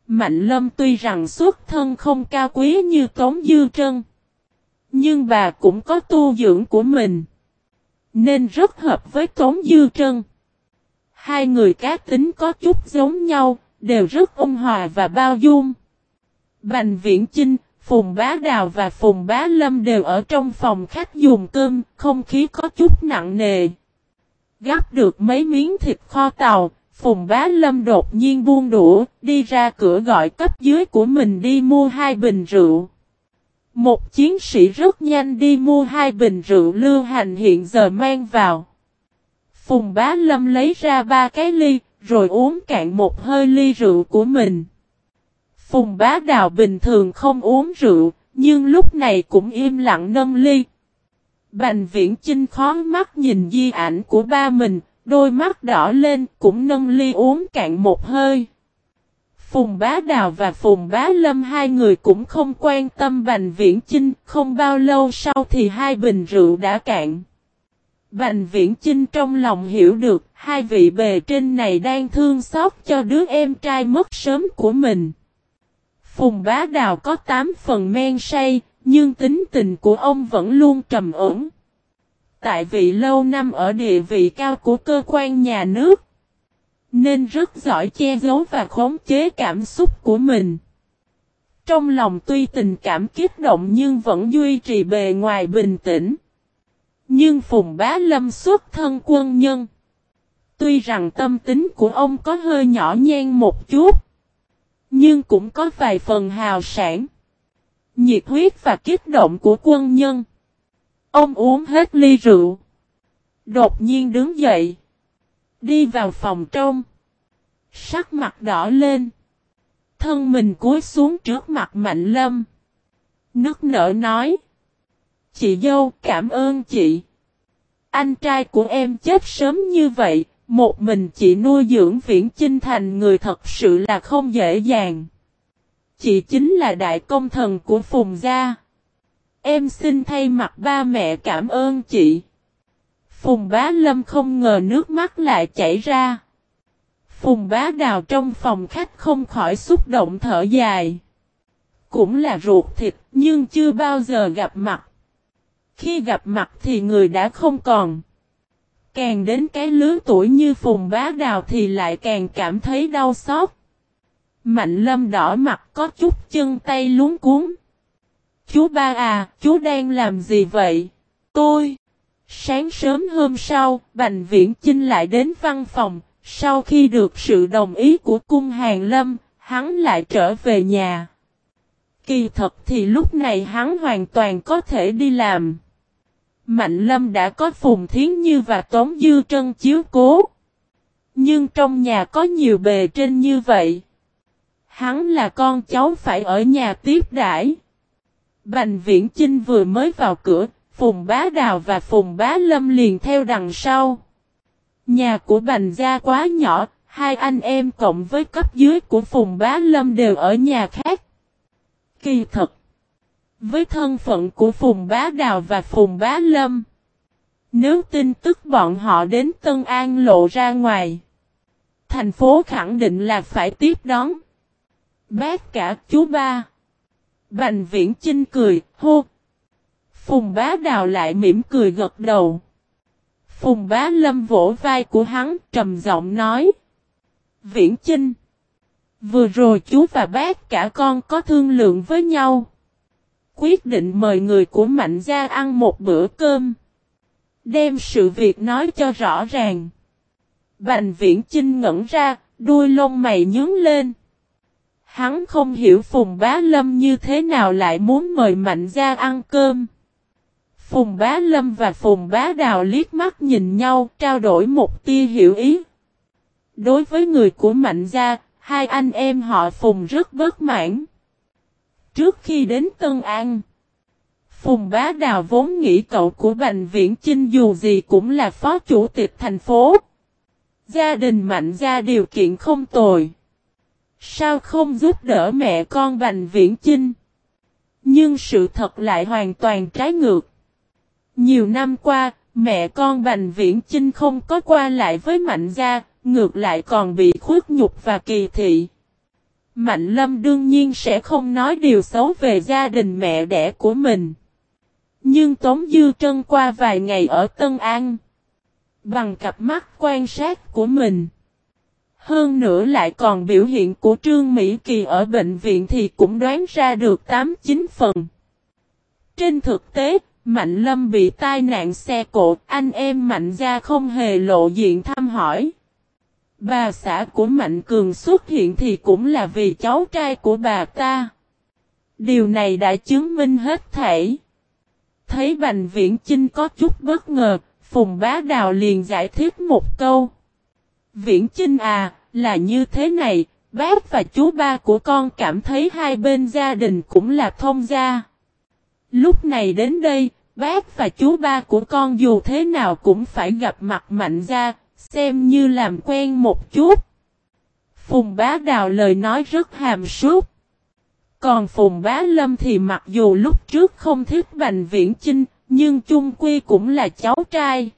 Mạnh Lâm tuy rằng xuất thân không cao quý như Tống Dư Trân. Nhưng bà cũng có tu dưỡng của mình. Nên rất hợp với Tống Dư Trân. Hai người cá tính có chút giống nhau, đều rất ôn hòa và bao dung. Bành Viễn Chinh, Phùng Bá Đào và Phùng Bá Lâm đều ở trong phòng khách dùng cơm, không khí có chút nặng nề. Gắp được mấy miếng thịt kho tàu, Phùng Bá Lâm đột nhiên buông đũa, đi ra cửa gọi cấp dưới của mình đi mua hai bình rượu. Một chiến sĩ rất nhanh đi mua hai bình rượu lưu hành hiện giờ mang vào. Phùng Bá Lâm lấy ra ba cái ly, rồi uống cạn một hơi ly rượu của mình. Phùng Bá Đào bình thường không uống rượu, nhưng lúc này cũng im lặng nâng ly. Bành viễn chinh khó mắt nhìn di ảnh của ba mình, đôi mắt đỏ lên cũng nâng ly uống cạn một hơi. Phùng Bá Đào và Phùng Bá Lâm hai người cũng không quan tâm Bành Viễn Chinh, không bao lâu sau thì hai bình rượu đã cạn. Bành Viễn Chinh trong lòng hiểu được hai vị bề trên này đang thương xót cho đứa em trai mất sớm của mình. Phùng Bá Đào có tám phần men say, nhưng tính tình của ông vẫn luôn trầm ổn. Tại vì lâu năm ở địa vị cao của cơ quan nhà nước, nên rất giỏi che giấu và khống chế cảm xúc của mình. Trong lòng tuy tình cảm kích động nhưng vẫn duy trì bề ngoài bình tĩnh. Nhưng Phùng Bá Lâm xuất thân quân nhân. Tuy rằng tâm tính của ông có hơi nhỏ nhen một chút. Nhưng cũng có vài phần hào sản. Nhiệt huyết và kích động của quân nhân. Ông uống hết ly rượu. Đột nhiên đứng dậy. Đi vào phòng trong. Sắc mặt đỏ lên. Thân mình cúi xuống trước mặt Mạnh Lâm. Nước nở nói. Chị dâu, cảm ơn chị. Anh trai của em chết sớm như vậy. Một mình chị nuôi dưỡng viễn chinh thành người thật sự là không dễ dàng. Chị chính là đại công thần của Phùng Gia. Em xin thay mặt ba mẹ cảm ơn chị. Phùng bá lâm không ngờ nước mắt lại chảy ra. Phùng bá đào trong phòng khách không khỏi xúc động thở dài. Cũng là ruột thịt, nhưng chưa bao giờ gặp mặt. Khi gặp mặt thì người đã không còn. Càng đến cái lứa tuổi như Phùng bá đào thì lại càng cảm thấy đau xót. Mạnh lâm đỏ mặt có chút chân tay luống cuốn. Chú ba à, chú đang làm gì vậy? Tôi. Sáng sớm hôm sau, Bành Viễn Chinh lại đến văn phòng, sau khi được sự đồng ý của cung hàng lâm, hắn lại trở về nhà. Kỳ thật thì lúc này hắn hoàn toàn có thể đi làm. Mạnh lâm đã có Phùng Thiến Như và Tống Dư Trân chiếu cố. Nhưng trong nhà có nhiều bề trên như vậy. Hắn là con cháu phải ở nhà tiếp đãi. Bành Viễn Chinh vừa mới vào cửa, Phùng Bá Đào và Phùng Bá Lâm liền theo đằng sau. Nhà của Bành Gia quá nhỏ, hai anh em cộng với cấp dưới của Phùng Bá Lâm đều ở nhà khác. Kỳ thật! Với thân phận của Phùng Bá Đào và Phùng Bá Lâm, nếu tin tức bọn họ đến Tân An lộ ra ngoài, thành phố khẳng định là phải tiếp đón. Bác cả chú ba. Bành viễn Trinh cười, hô. Phùng bá đào lại mỉm cười gật đầu. Phùng bá lâm vỗ vai của hắn trầm giọng nói. Viễn Trinh. Vừa rồi chú và bác cả con có thương lượng với nhau. Quyết định mời người của Mạnh Gia ăn một bữa cơm. Đem sự việc nói cho rõ ràng. Bành viễn Trinh ngẩn ra, đuôi lông mày nhướng lên. Hắn không hiểu Phùng Bá Lâm như thế nào lại muốn mời Mạnh Gia ăn cơm. Phùng Bá Lâm và Phùng Bá Đào liếc mắt nhìn nhau, trao đổi một tia hiểu ý. Đối với người của Mạnh Gia, hai anh em họ Phùng rất bất mãn. Trước khi đến Tân An, Phùng Bá Đào vốn nghĩ cậu của Bành Viễn Chinh dù gì cũng là phó chủ tịch thành phố. Gia đình Mạnh Gia điều kiện không tồi. Sao không giúp đỡ mẹ con Bành Viễn Chinh? Nhưng sự thật lại hoàn toàn trái ngược. Nhiều năm qua, mẹ con Bành Viễn Chinh không có qua lại với Mạnh Gia, ngược lại còn bị khuất nhục và kỳ thị. Mạnh Lâm đương nhiên sẽ không nói điều xấu về gia đình mẹ đẻ của mình. Nhưng Tống Dư Trân qua vài ngày ở Tân An. Bằng cặp mắt quan sát của mình. Hơn nữa lại còn biểu hiện của Trương Mỹ Kỳ ở bệnh viện thì cũng đoán ra được 8-9 phần. Trên thực tế, Mạnh Lâm bị tai nạn xe cộ, anh em Mạnh gia không hề lộ diện thăm hỏi. Bà xã của Mạnh Cường xuất hiện thì cũng là vì cháu trai của bà ta. Điều này đã chứng minh hết thảy. Thấy Bành Viễn Chinh có chút bất ngờ, Phùng Bá Đào liền giải thích một câu. Viễn Chinh à, là như thế này, bác và chú ba của con cảm thấy hai bên gia đình cũng là thông gia. Lúc này đến đây, bác và chú ba của con dù thế nào cũng phải gặp mặt mạnh gia xem như làm quen một chút. Phùng bá đào lời nói rất hàm súc. Còn Phùng bá lâm thì mặc dù lúc trước không thích Bành Viễn Chinh, nhưng chung quy cũng là cháu trai.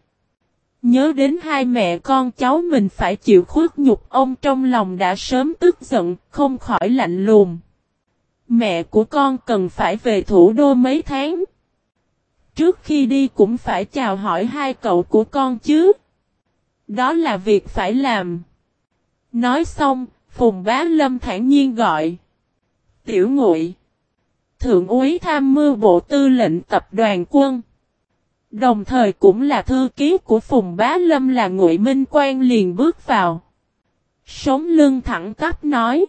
Nhớ đến hai mẹ con cháu mình phải chịu khuất nhục ông trong lòng đã sớm tức giận, không khỏi lạnh lùng. Mẹ của con cần phải về thủ đô mấy tháng. Trước khi đi cũng phải chào hỏi hai cậu của con chứ. Đó là việc phải làm. Nói xong, Phùng Bá Lâm thản nhiên gọi. Tiểu ngụy. Thượng úy tham mưu bộ tư lệnh tập đoàn quân. Đồng thời cũng là thư ký của Phùng Bá Lâm là Ngụy Minh Quang liền bước vào. Sống lưng thẳng tắp nói.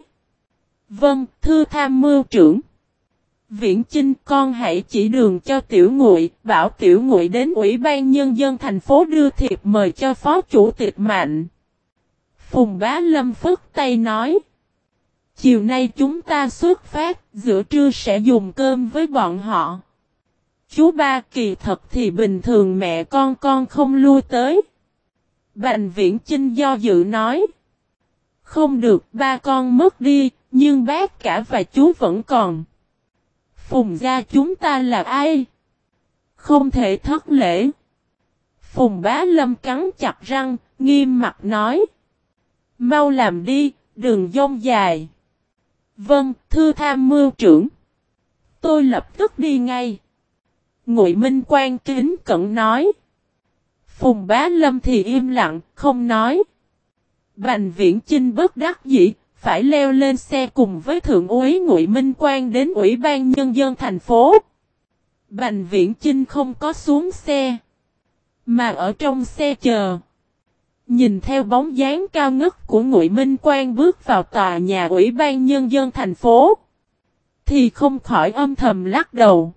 Vâng, thư tham mưu trưởng. Viễn Chinh con hãy chỉ đường cho Tiểu Ngụy, bảo Tiểu Ngụy đến Ủy ban Nhân dân thành phố đưa thiệp mời cho Phó Chủ tịch Mạnh. Phùng Bá Lâm phức tay nói. Chiều nay chúng ta xuất phát, giữa trưa sẽ dùng cơm với bọn họ. Chú ba kỳ thật thì bình thường mẹ con con không lui tới. Bành viễn Chinh do dự nói. Không được ba con mất đi, nhưng bác cả và chú vẫn còn. Phùng gia chúng ta là ai? Không thể thất lễ. Phùng bá lâm cắn chặt răng, nghiêm mặt nói. Mau làm đi, đừng dông dài. Vâng, thưa tham mưu trưởng. Tôi lập tức đi ngay. Ngụy Minh Quang kính cẩn nói. Phùng bá lâm thì im lặng, không nói. Bành viễn Chinh bất đắc dĩ, phải leo lên xe cùng với Thượng úy Ngụy Minh Quang đến Ủy ban Nhân dân thành phố. Bành Viễn Chinh không có xuống xe, mà ở trong xe chờ. Nhìn theo bóng dáng cao ngất của Ngụy Minh Quang bước vào tòa nhà Ủy ban Nhân dân thành phố, thì không khỏi âm thầm lắc đầu.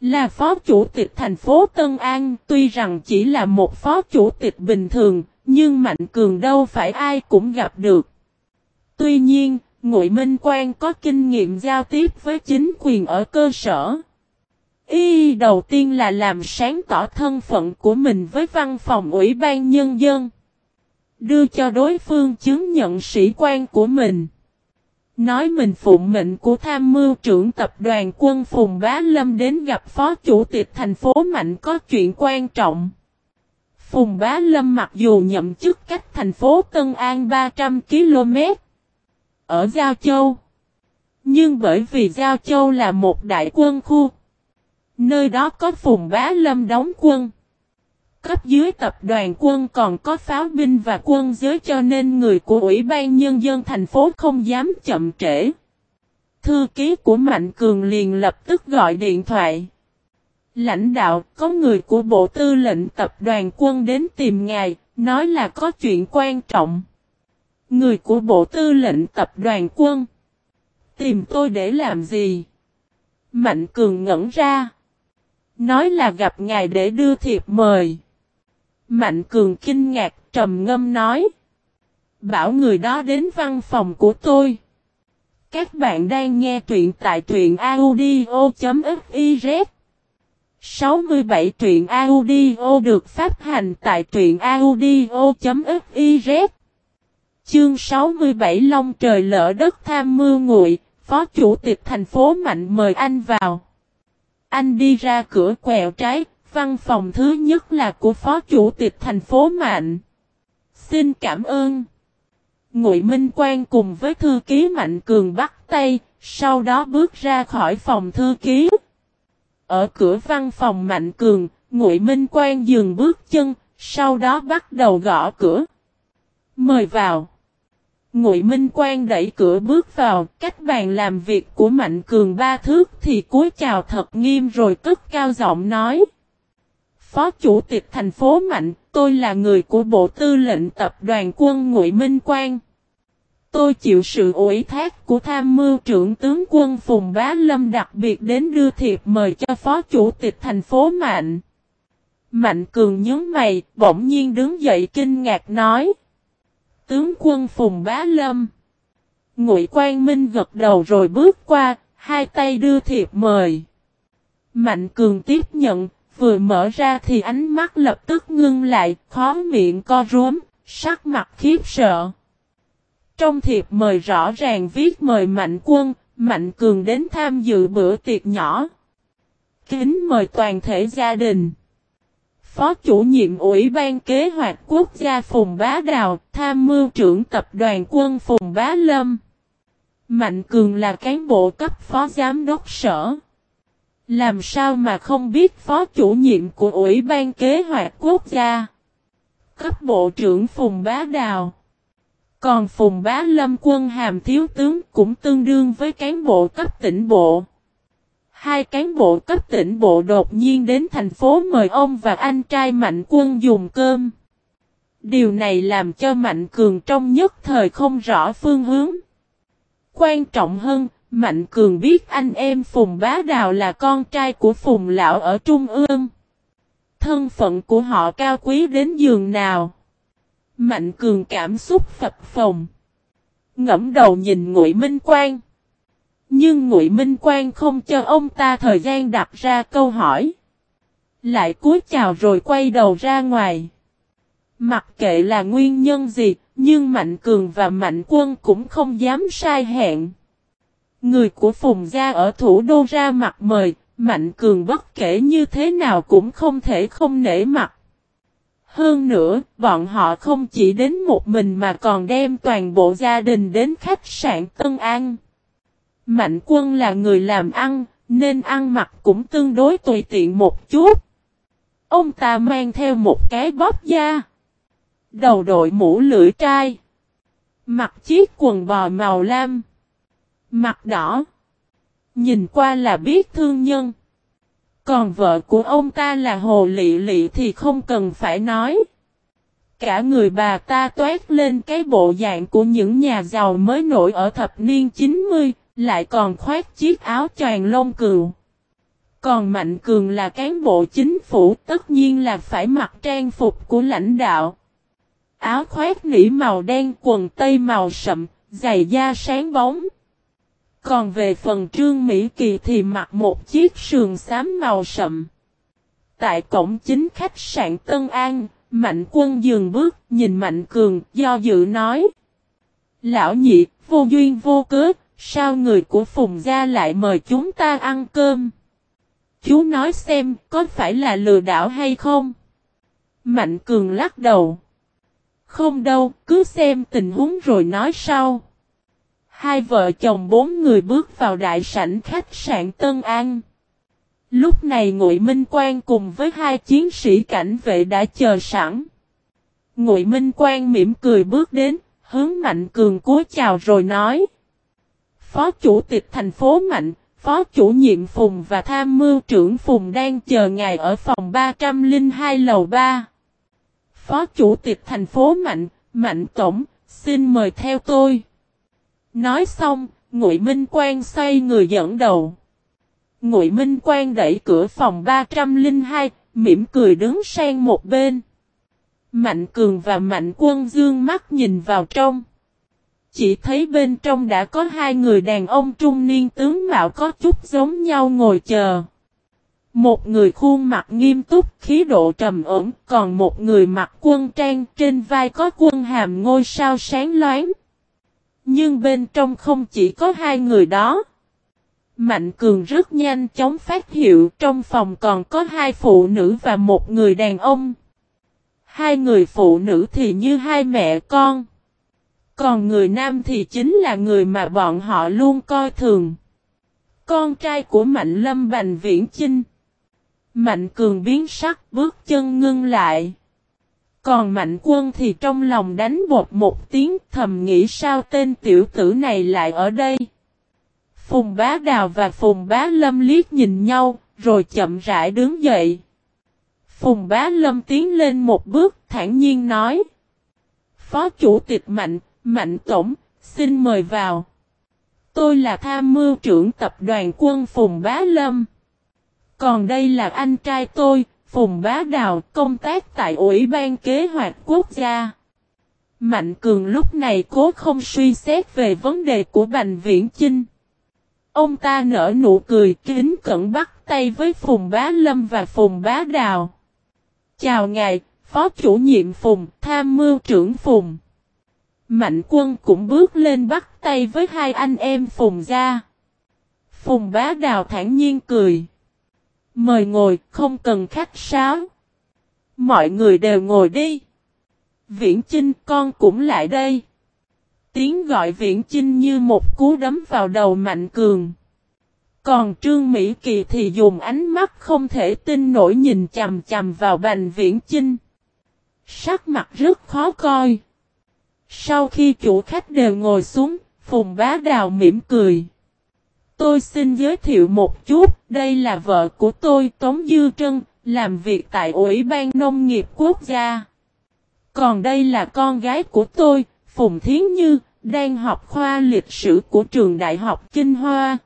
Là phó chủ tịch thành phố Tân An, tuy rằng chỉ là một phó chủ tịch bình thường, nhưng Mạnh Cường đâu phải ai cũng gặp được. Tuy nhiên, Ngụy Minh Quang có kinh nghiệm giao tiếp với chính quyền ở cơ sở. Y đầu tiên là làm sáng tỏ thân phận của mình với văn phòng Ủy ban Nhân dân. Đưa cho đối phương chứng nhận sĩ quan của mình. Nói mình phụng mệnh của tham mưu trưởng tập đoàn quân Phùng Bá Lâm đến gặp phó chủ tịch thành phố Mạnh có chuyện quan trọng. Phùng Bá Lâm mặc dù nhậm chức cách thành phố Tân An 300 km ở Giao Châu. Nhưng bởi vì Giao Châu là một đại quân khu. Nơi đó có Phùng Bá Lâm đóng quân. Cấp dưới tập đoàn quân còn có pháo binh và quân giới cho nên người của Ủy ban Nhân dân thành phố không dám chậm trễ. Thư ký của Mạnh Cường liền lập tức gọi điện thoại. Lãnh đạo có người của Bộ Tư lệnh Tập đoàn quân đến tìm ngài, nói là có chuyện quan trọng. Người của Bộ Tư lệnh Tập đoàn quân. Tìm tôi để làm gì? Mạnh Cường ngẩn ra. Nói là gặp ngài để đưa thiệp mời. Mạnh Cường kinh ngạc, trầm ngâm nói. Bảo người đó đến văn phòng của tôi. Các bạn đang nghe truyện tại truyện audio.fiz 67 truyện audio được phát hành tại truyện audio.fiz Chương 67 Long trời lỡ đất tham mưu nguội, Phó Chủ tịch thành phố Mạnh mời anh vào. Anh đi ra cửa quẹo trái, văn phòng thứ nhất là của Phó Chủ tịch thành phố Mạnh. Xin cảm ơn. Ngụy Minh Quang cùng với thư ký Mạnh Cường bắt tay, sau đó bước ra khỏi phòng thư ký. Ở cửa văn phòng Mạnh Cường, Ngụy Minh Quang dừng bước chân, sau đó bắt đầu gõ cửa. Mời vào. Ngụy Minh Quang đẩy cửa bước vào, cách bàn làm việc của Mạnh Cường ba thước thì cúi chào thật nghiêm rồi cất cao giọng nói. Phó Chủ tịch thành phố Mạnh, tôi là người của Bộ Tư lệnh Tập đoàn quân Ngụy Minh Quang. Tôi chịu sự ủy thác của tham mưu trưởng tướng quân Phùng Bá Lâm đặc biệt đến đưa thiệp mời cho Phó Chủ tịch thành phố Mạnh. Mạnh Cường nhớ mày, bỗng nhiên đứng dậy kinh ngạc nói. Tướng quân Phùng Bá Lâm. Ngụy Quang Minh gật đầu rồi bước qua, hai tay đưa thiệp mời. Mạnh Cường tiếp nhận, vừa mở ra thì ánh mắt lập tức ngưng lại, khó miệng co rúm, sắc mặt khiếp sợ. Trong thiệp mời rõ ràng viết mời Mạnh Quân, Mạnh Cường đến tham dự bữa tiệc nhỏ. Kính mời toàn thể gia đình. Phó chủ nhiệm Ủy ban Kế hoạch Quốc gia Phùng Bá Đào, tham mưu trưởng tập đoàn quân Phùng Bá Lâm. Mạnh Cường là cán bộ cấp phó giám đốc sở. Làm sao mà không biết phó chủ nhiệm của Ủy ban Kế hoạch Quốc gia? Cấp bộ trưởng Phùng Bá Đào. Còn Phùng Bá Lâm quân hàm thiếu tướng cũng tương đương với cán bộ cấp tỉnh bộ. Hai cán bộ cấp tỉnh bộ đột nhiên đến thành phố mời ông và anh trai Mạnh Quân dùng cơm. Điều này làm cho Mạnh Cường trong nhất thời không rõ phương hướng. Quan trọng hơn, Mạnh Cường biết anh em Phùng Bá Đào là con trai của Phùng Lão ở Trung ương. Thân phận của họ cao quý đến giường nào. Mạnh Cường cảm xúc phập phồng. Ngẫm đầu nhìn Ngụy Minh Quang. Nhưng Ngụy Minh Quang không cho ông ta thời gian đặt ra câu hỏi. Lại cúi chào rồi quay đầu ra ngoài. Mặc kệ là nguyên nhân gì, nhưng Mạnh Cường và Mạnh Quân cũng không dám sai hẹn. Người của Phùng Gia ở thủ đô ra mặt mời, Mạnh Cường bất kể như thế nào cũng không thể không nể mặt. Hơn nữa, bọn họ không chỉ đến một mình mà còn đem toàn bộ gia đình đến khách sạn Tân An. Mạnh quân là người làm ăn, nên ăn mặc cũng tương đối tùy tiện một chút. Ông ta mang theo một cái bóp da. Đầu đội mũ lưỡi trai. Mặc chiếc quần bò màu lam. Mặt đỏ. Nhìn qua là biết thương nhân. Còn vợ của ông ta là Hồ Lị Lị thì không cần phải nói. Cả người bà ta toát lên cái bộ dạng của những nhà giàu mới nổi ở thập niên 90, lại còn khoác chiếc áo choàng lông cừu. Còn Mạnh Cường là cán bộ chính phủ tất nhiên là phải mặc trang phục của lãnh đạo. Áo khoác nỉ màu đen quần tây màu sậm, giày da sáng bóng. Còn về phần Trương Mỹ Kỳ thì mặc một chiếc sườn xám màu sậm. Tại cổng chính khách sạn Tân An, Mạnh quân dừng bước, nhìn Mạnh Cường, do dự nói. Lão nhị, vô duyên vô cớ, sao người của Phùng Gia lại mời chúng ta ăn cơm? Chú nói xem, có phải là lừa đảo hay không? Mạnh Cường lắc đầu. Không đâu, cứ xem tình huống rồi nói sau. Hai vợ chồng bốn người bước vào đại sảnh khách sạn Tân An. Lúc này Ngụy Minh Quang cùng với hai chiến sĩ cảnh vệ đã chờ sẵn. Ngụy Minh Quang mỉm cười bước đến, hướng Mạnh Cường cúi chào rồi nói. Phó chủ tịch thành phố Mạnh, Phó chủ nhiệm Phùng và tham mưu trưởng Phùng đang chờ ngài ở phòng 302 lầu 3. Phó chủ tịch thành phố Mạnh, Mạnh Tổng, xin mời theo tôi. Nói xong, Ngụy Minh Quang xoay người dẫn đầu. Ngụy Minh Quang đẩy cửa phòng 302, mỉm cười đứng sang một bên. Mạnh Cường và Mạnh Quân dương mắt nhìn vào trong. Chỉ thấy bên trong đã có hai người đàn ông trung niên tướng mạo có chút giống nhau ngồi chờ. Một người khuôn mặt nghiêm túc, khí độ trầm ổn, còn một người mặc quân trang trên vai có quân hàm ngôi sao sáng loáng. Nhưng bên trong không chỉ có hai người đó. Mạnh Cường rất nhanh chóng phát hiệu trong phòng còn có hai phụ nữ và một người đàn ông. Hai người phụ nữ thì như hai mẹ con. Còn người nam thì chính là người mà bọn họ luôn coi thường. Con trai của Mạnh Lâm Bành Viễn Chinh. Mạnh Cường biến sắc bước chân ngưng lại. Còn Mạnh Quân thì trong lòng đánh bột một tiếng thầm nghĩ sao tên tiểu tử này lại ở đây. Phùng Bá Đào và Phùng Bá Lâm liếc nhìn nhau, rồi chậm rãi đứng dậy. Phùng Bá Lâm tiến lên một bước thản nhiên nói. Phó chủ tịch Mạnh, Mạnh Tổng, xin mời vào. Tôi là tham mưu trưởng tập đoàn quân Phùng Bá Lâm. Còn đây là anh trai tôi, Phùng Bá Đào, công tác tại Ủy ban Kế hoạch Quốc gia. Mạnh Cường lúc này cố không suy xét về vấn đề của Bành Viễn Chinh. Ông ta nở nụ cười kính cẩn bắt tay với Phùng Bá Lâm và Phùng Bá Đào. Chào ngài, Phó chủ nhiệm Phùng, tham mưu trưởng Phùng. Mạnh quân cũng bước lên bắt tay với hai anh em Phùng gia. Phùng Bá Đào thản nhiên cười. Mời ngồi, không cần khách sáo. Mọi người đều ngồi đi. Viễn Chinh con cũng lại đây. Tiếng gọi Viễn Chinh như một cú đấm vào đầu Mạnh Cường. Còn Trương Mỹ Kỳ thì dùng ánh mắt không thể tin nổi nhìn chầm chầm vào Bành Viễn Chinh. Sắc mặt rất khó coi. Sau khi chủ khách đều ngồi xuống, Phùng Bá Đào mỉm cười. Tôi xin giới thiệu một chút, đây là vợ của tôi Tống Dư Trân, làm việc tại Ủy ban Nông nghiệp Quốc gia. Còn đây là con gái của tôi, Phùng Thiến Như, đang học khoa lịch sử của trường Đại học Kinh Hoa.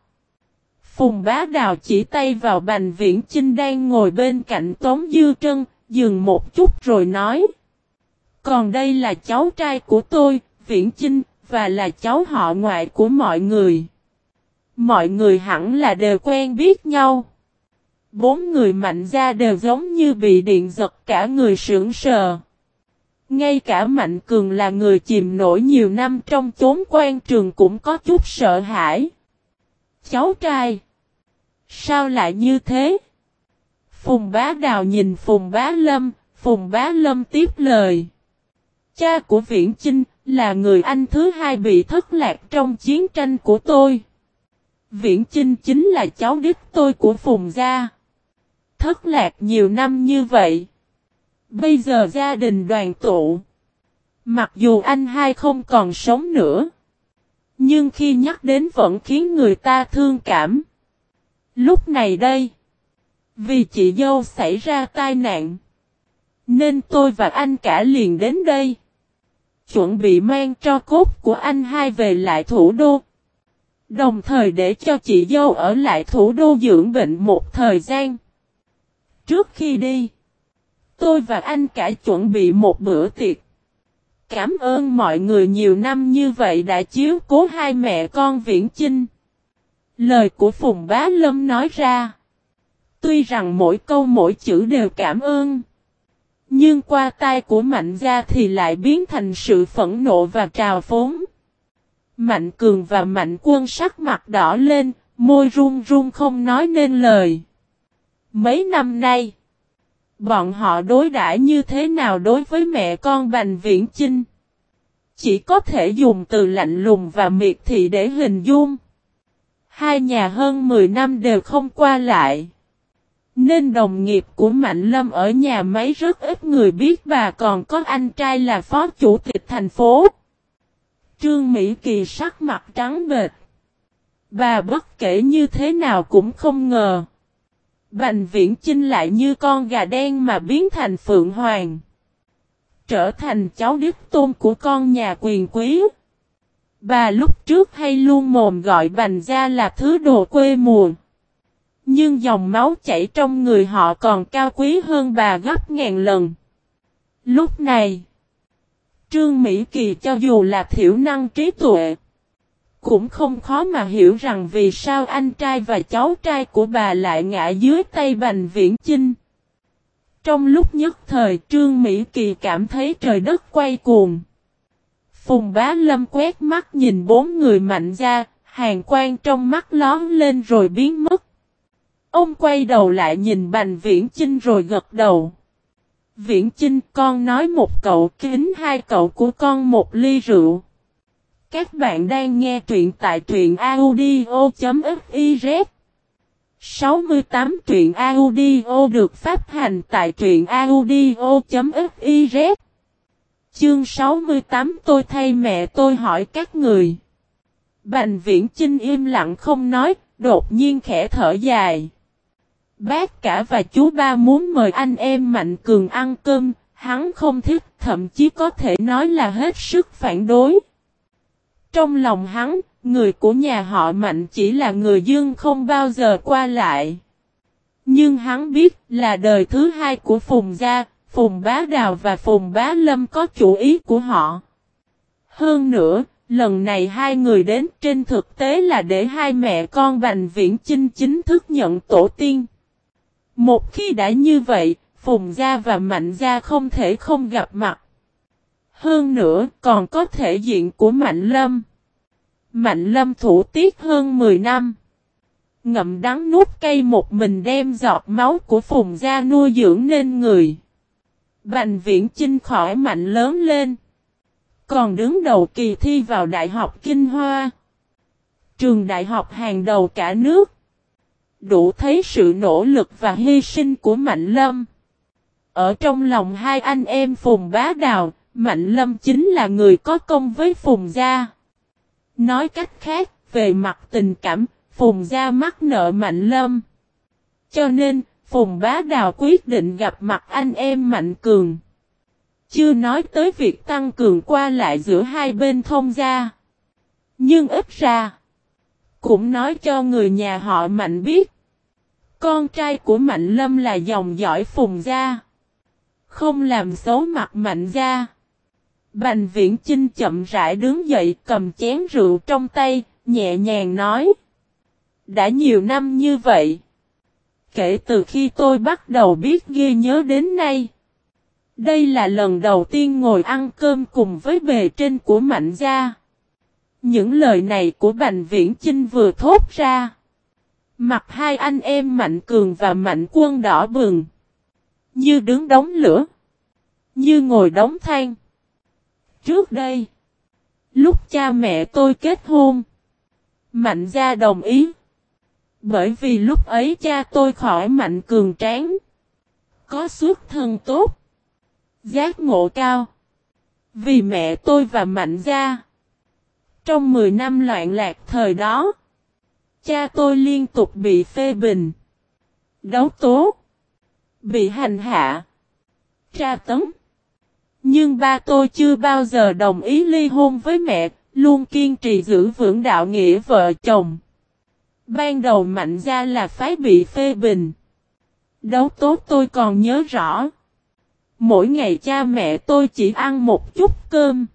Phùng Bá Đào chỉ tay vào Bành Viễn Chinh đang ngồi bên cạnh Tống Dư Trân, dừng một chút rồi nói. Còn đây là cháu trai của tôi, Viễn Chinh, và là cháu họ ngoại của mọi người. Mọi người hẳn là đều quen biết nhau. Bốn người mạnh ra đều giống như bị điện giật cả người sững sờ. Ngay cả Mạnh Cường là người chìm nổi nhiều năm trong chốn quan trường cũng có chút sợ hãi. Cháu trai. Sao lại như thế? Phùng Bá Đào nhìn Phùng Bá Lâm, Phùng Bá Lâm tiếp lời. Cha của Viễn Chinh là người anh thứ hai bị thất lạc trong chiến tranh của tôi. Viễn Chinh chính là cháu đích tôi của Phùng Gia. Thất lạc nhiều năm như vậy. Bây giờ gia đình đoàn tụ. Mặc dù anh hai không còn sống nữa. Nhưng khi nhắc đến vẫn khiến người ta thương cảm. Lúc này đây. Vì chị dâu xảy ra tai nạn. Nên tôi và anh cả liền đến đây. Chuẩn bị mang cho cốt của anh hai về lại thủ đô. Đồng thời để cho chị dâu ở lại thủ đô dưỡng bệnh một thời gian. Trước khi đi, tôi và anh cả chuẩn bị một bữa tiệc. Cảm ơn mọi người nhiều năm như vậy đã chiếu cố hai mẹ con viễn chinh. Lời của Phùng Bá Lâm nói ra. Tuy rằng mỗi câu mỗi chữ đều cảm ơn. Nhưng qua tay của Mạnh Gia thì lại biến thành sự phẫn nộ và trào phóng. Mạnh Cường và Mạnh Quân sắc mặt đỏ lên, môi run run không nói nên lời. Mấy năm nay, bọn họ đối đãi như thế nào đối với mẹ con Bành Viễn Chinh? Chỉ có thể dùng từ lạnh lùng và miệt thị để hình dung. Hai nhà hơn 10 năm đều không qua lại. Nên đồng nghiệp của Mạnh Lâm ở nhà máy rất ít người biết bà còn có anh trai là phó chủ tịch thành phố. Trương Mỹ Kỳ sắc mặt trắng bệt. Bà bất kể như thế nào cũng không ngờ. Bành viễn chinh lại như con gà đen mà biến thành phượng hoàng. Trở thành cháu đích tôn của con nhà quyền quý. Bà lúc trước hay luôn mồm gọi bành gia là thứ đồ quê mùa. Nhưng dòng máu chảy trong người họ còn cao quý hơn bà gấp ngàn lần. Lúc này, Trương Mỹ Kỳ cho dù là thiểu năng trí tuệ, cũng không khó mà hiểu rằng vì sao anh trai và cháu trai của bà lại ngã dưới tay Bành Viễn Chinh. Trong lúc nhất thời Trương Mỹ Kỳ cảm thấy trời đất quay cuồng. Phùng bá lâm quét mắt nhìn bốn người mạnh ra, hàng quan trong mắt lón lên rồi biến mất. Ông quay đầu lại nhìn Bành Viễn Chinh rồi gật đầu. Viễn Chinh con nói một cậu kính hai cậu của con một ly rượu. Các bạn đang nghe truyện tại truyện audio.fiz 68 truyện audio được phát hành tại truyện audio.fiz Chương 68 tôi thay mẹ tôi hỏi các người. Bành viễn Trinh im lặng không nói, đột nhiên khẽ thở dài. Bác cả và chú ba muốn mời anh em Mạnh Cường ăn cơm, hắn không thích, thậm chí có thể nói là hết sức phản đối. Trong lòng hắn, người của nhà họ Mạnh chỉ là người dương không bao giờ qua lại. Nhưng hắn biết là đời thứ hai của Phùng Gia, Phùng Bá Đào và Phùng Bá Lâm có chủ ý của họ. Hơn nữa, lần này hai người đến trên thực tế là để hai mẹ con Bành Viễn Chinh chính thức nhận tổ tiên. Một khi đã như vậy, Phùng Gia và Mạnh Gia không thể không gặp mặt. Hơn nữa còn có thể diện của Mạnh Lâm. Mạnh Lâm thủ tiết hơn 10 năm. Ngậm đắng nuốt cây một mình đem giọt máu của Phùng Gia nuôi dưỡng nên người. Bành viễn chinh khỏi mạnh lớn lên. Còn đứng đầu kỳ thi vào Đại học Kinh Hoa. Trường đại học hàng đầu cả nước. Đủ thấy sự nỗ lực và hy sinh của Mạnh Lâm. Ở trong lòng hai anh em Phùng Bá Đào, Mạnh Lâm chính là người có công với Phùng Gia. Nói cách khác, về mặt tình cảm, Phùng Gia mắc nợ Mạnh Lâm. Cho nên, Phùng Bá Đào quyết định gặp mặt anh em Mạnh Cường. Chưa nói tới việc tăng cường qua lại giữa hai bên thông gia. Nhưng ít ra, cũng nói cho người nhà họ Mạnh biết. Con trai của Mạnh Lâm là dòng dõi Phùng Gia. Không làm xấu mặt Mạnh Gia. Bành Viễn Chinh chậm rãi đứng dậy cầm chén rượu trong tay, nhẹ nhàng nói. Đã nhiều năm như vậy. Kể từ khi tôi bắt đầu biết ghi nhớ đến nay. Đây là lần đầu tiên ngồi ăn cơm cùng với bề trên của Mạnh Gia. Những lời này của Bành Viễn Chinh vừa thốt ra. Mặt hai anh em Mạnh Cường và Mạnh Quân đỏ bừng. Như đứng đóng lửa. Như ngồi đóng than. Trước đây. Lúc cha mẹ tôi kết hôn. Mạnh Gia đồng ý. Bởi vì lúc ấy cha tôi khỏi mạnh cường tráng. Có xuất thân tốt. Giác ngộ cao. Vì mẹ tôi và mạnh gia. Trong 10 năm loạn lạc thời đó. Cha tôi liên tục bị phê bình. Đấu tố. Bị hành hạ. Tra tấn. Nhưng ba tôi chưa bao giờ đồng ý ly hôn với mẹ, luôn kiên trì giữ vững đạo nghĩa vợ chồng. Ban đầu mạnh ra là phái bị phê bình. Đấu tốt tôi còn nhớ rõ. Mỗi ngày cha mẹ tôi chỉ ăn một chút cơm.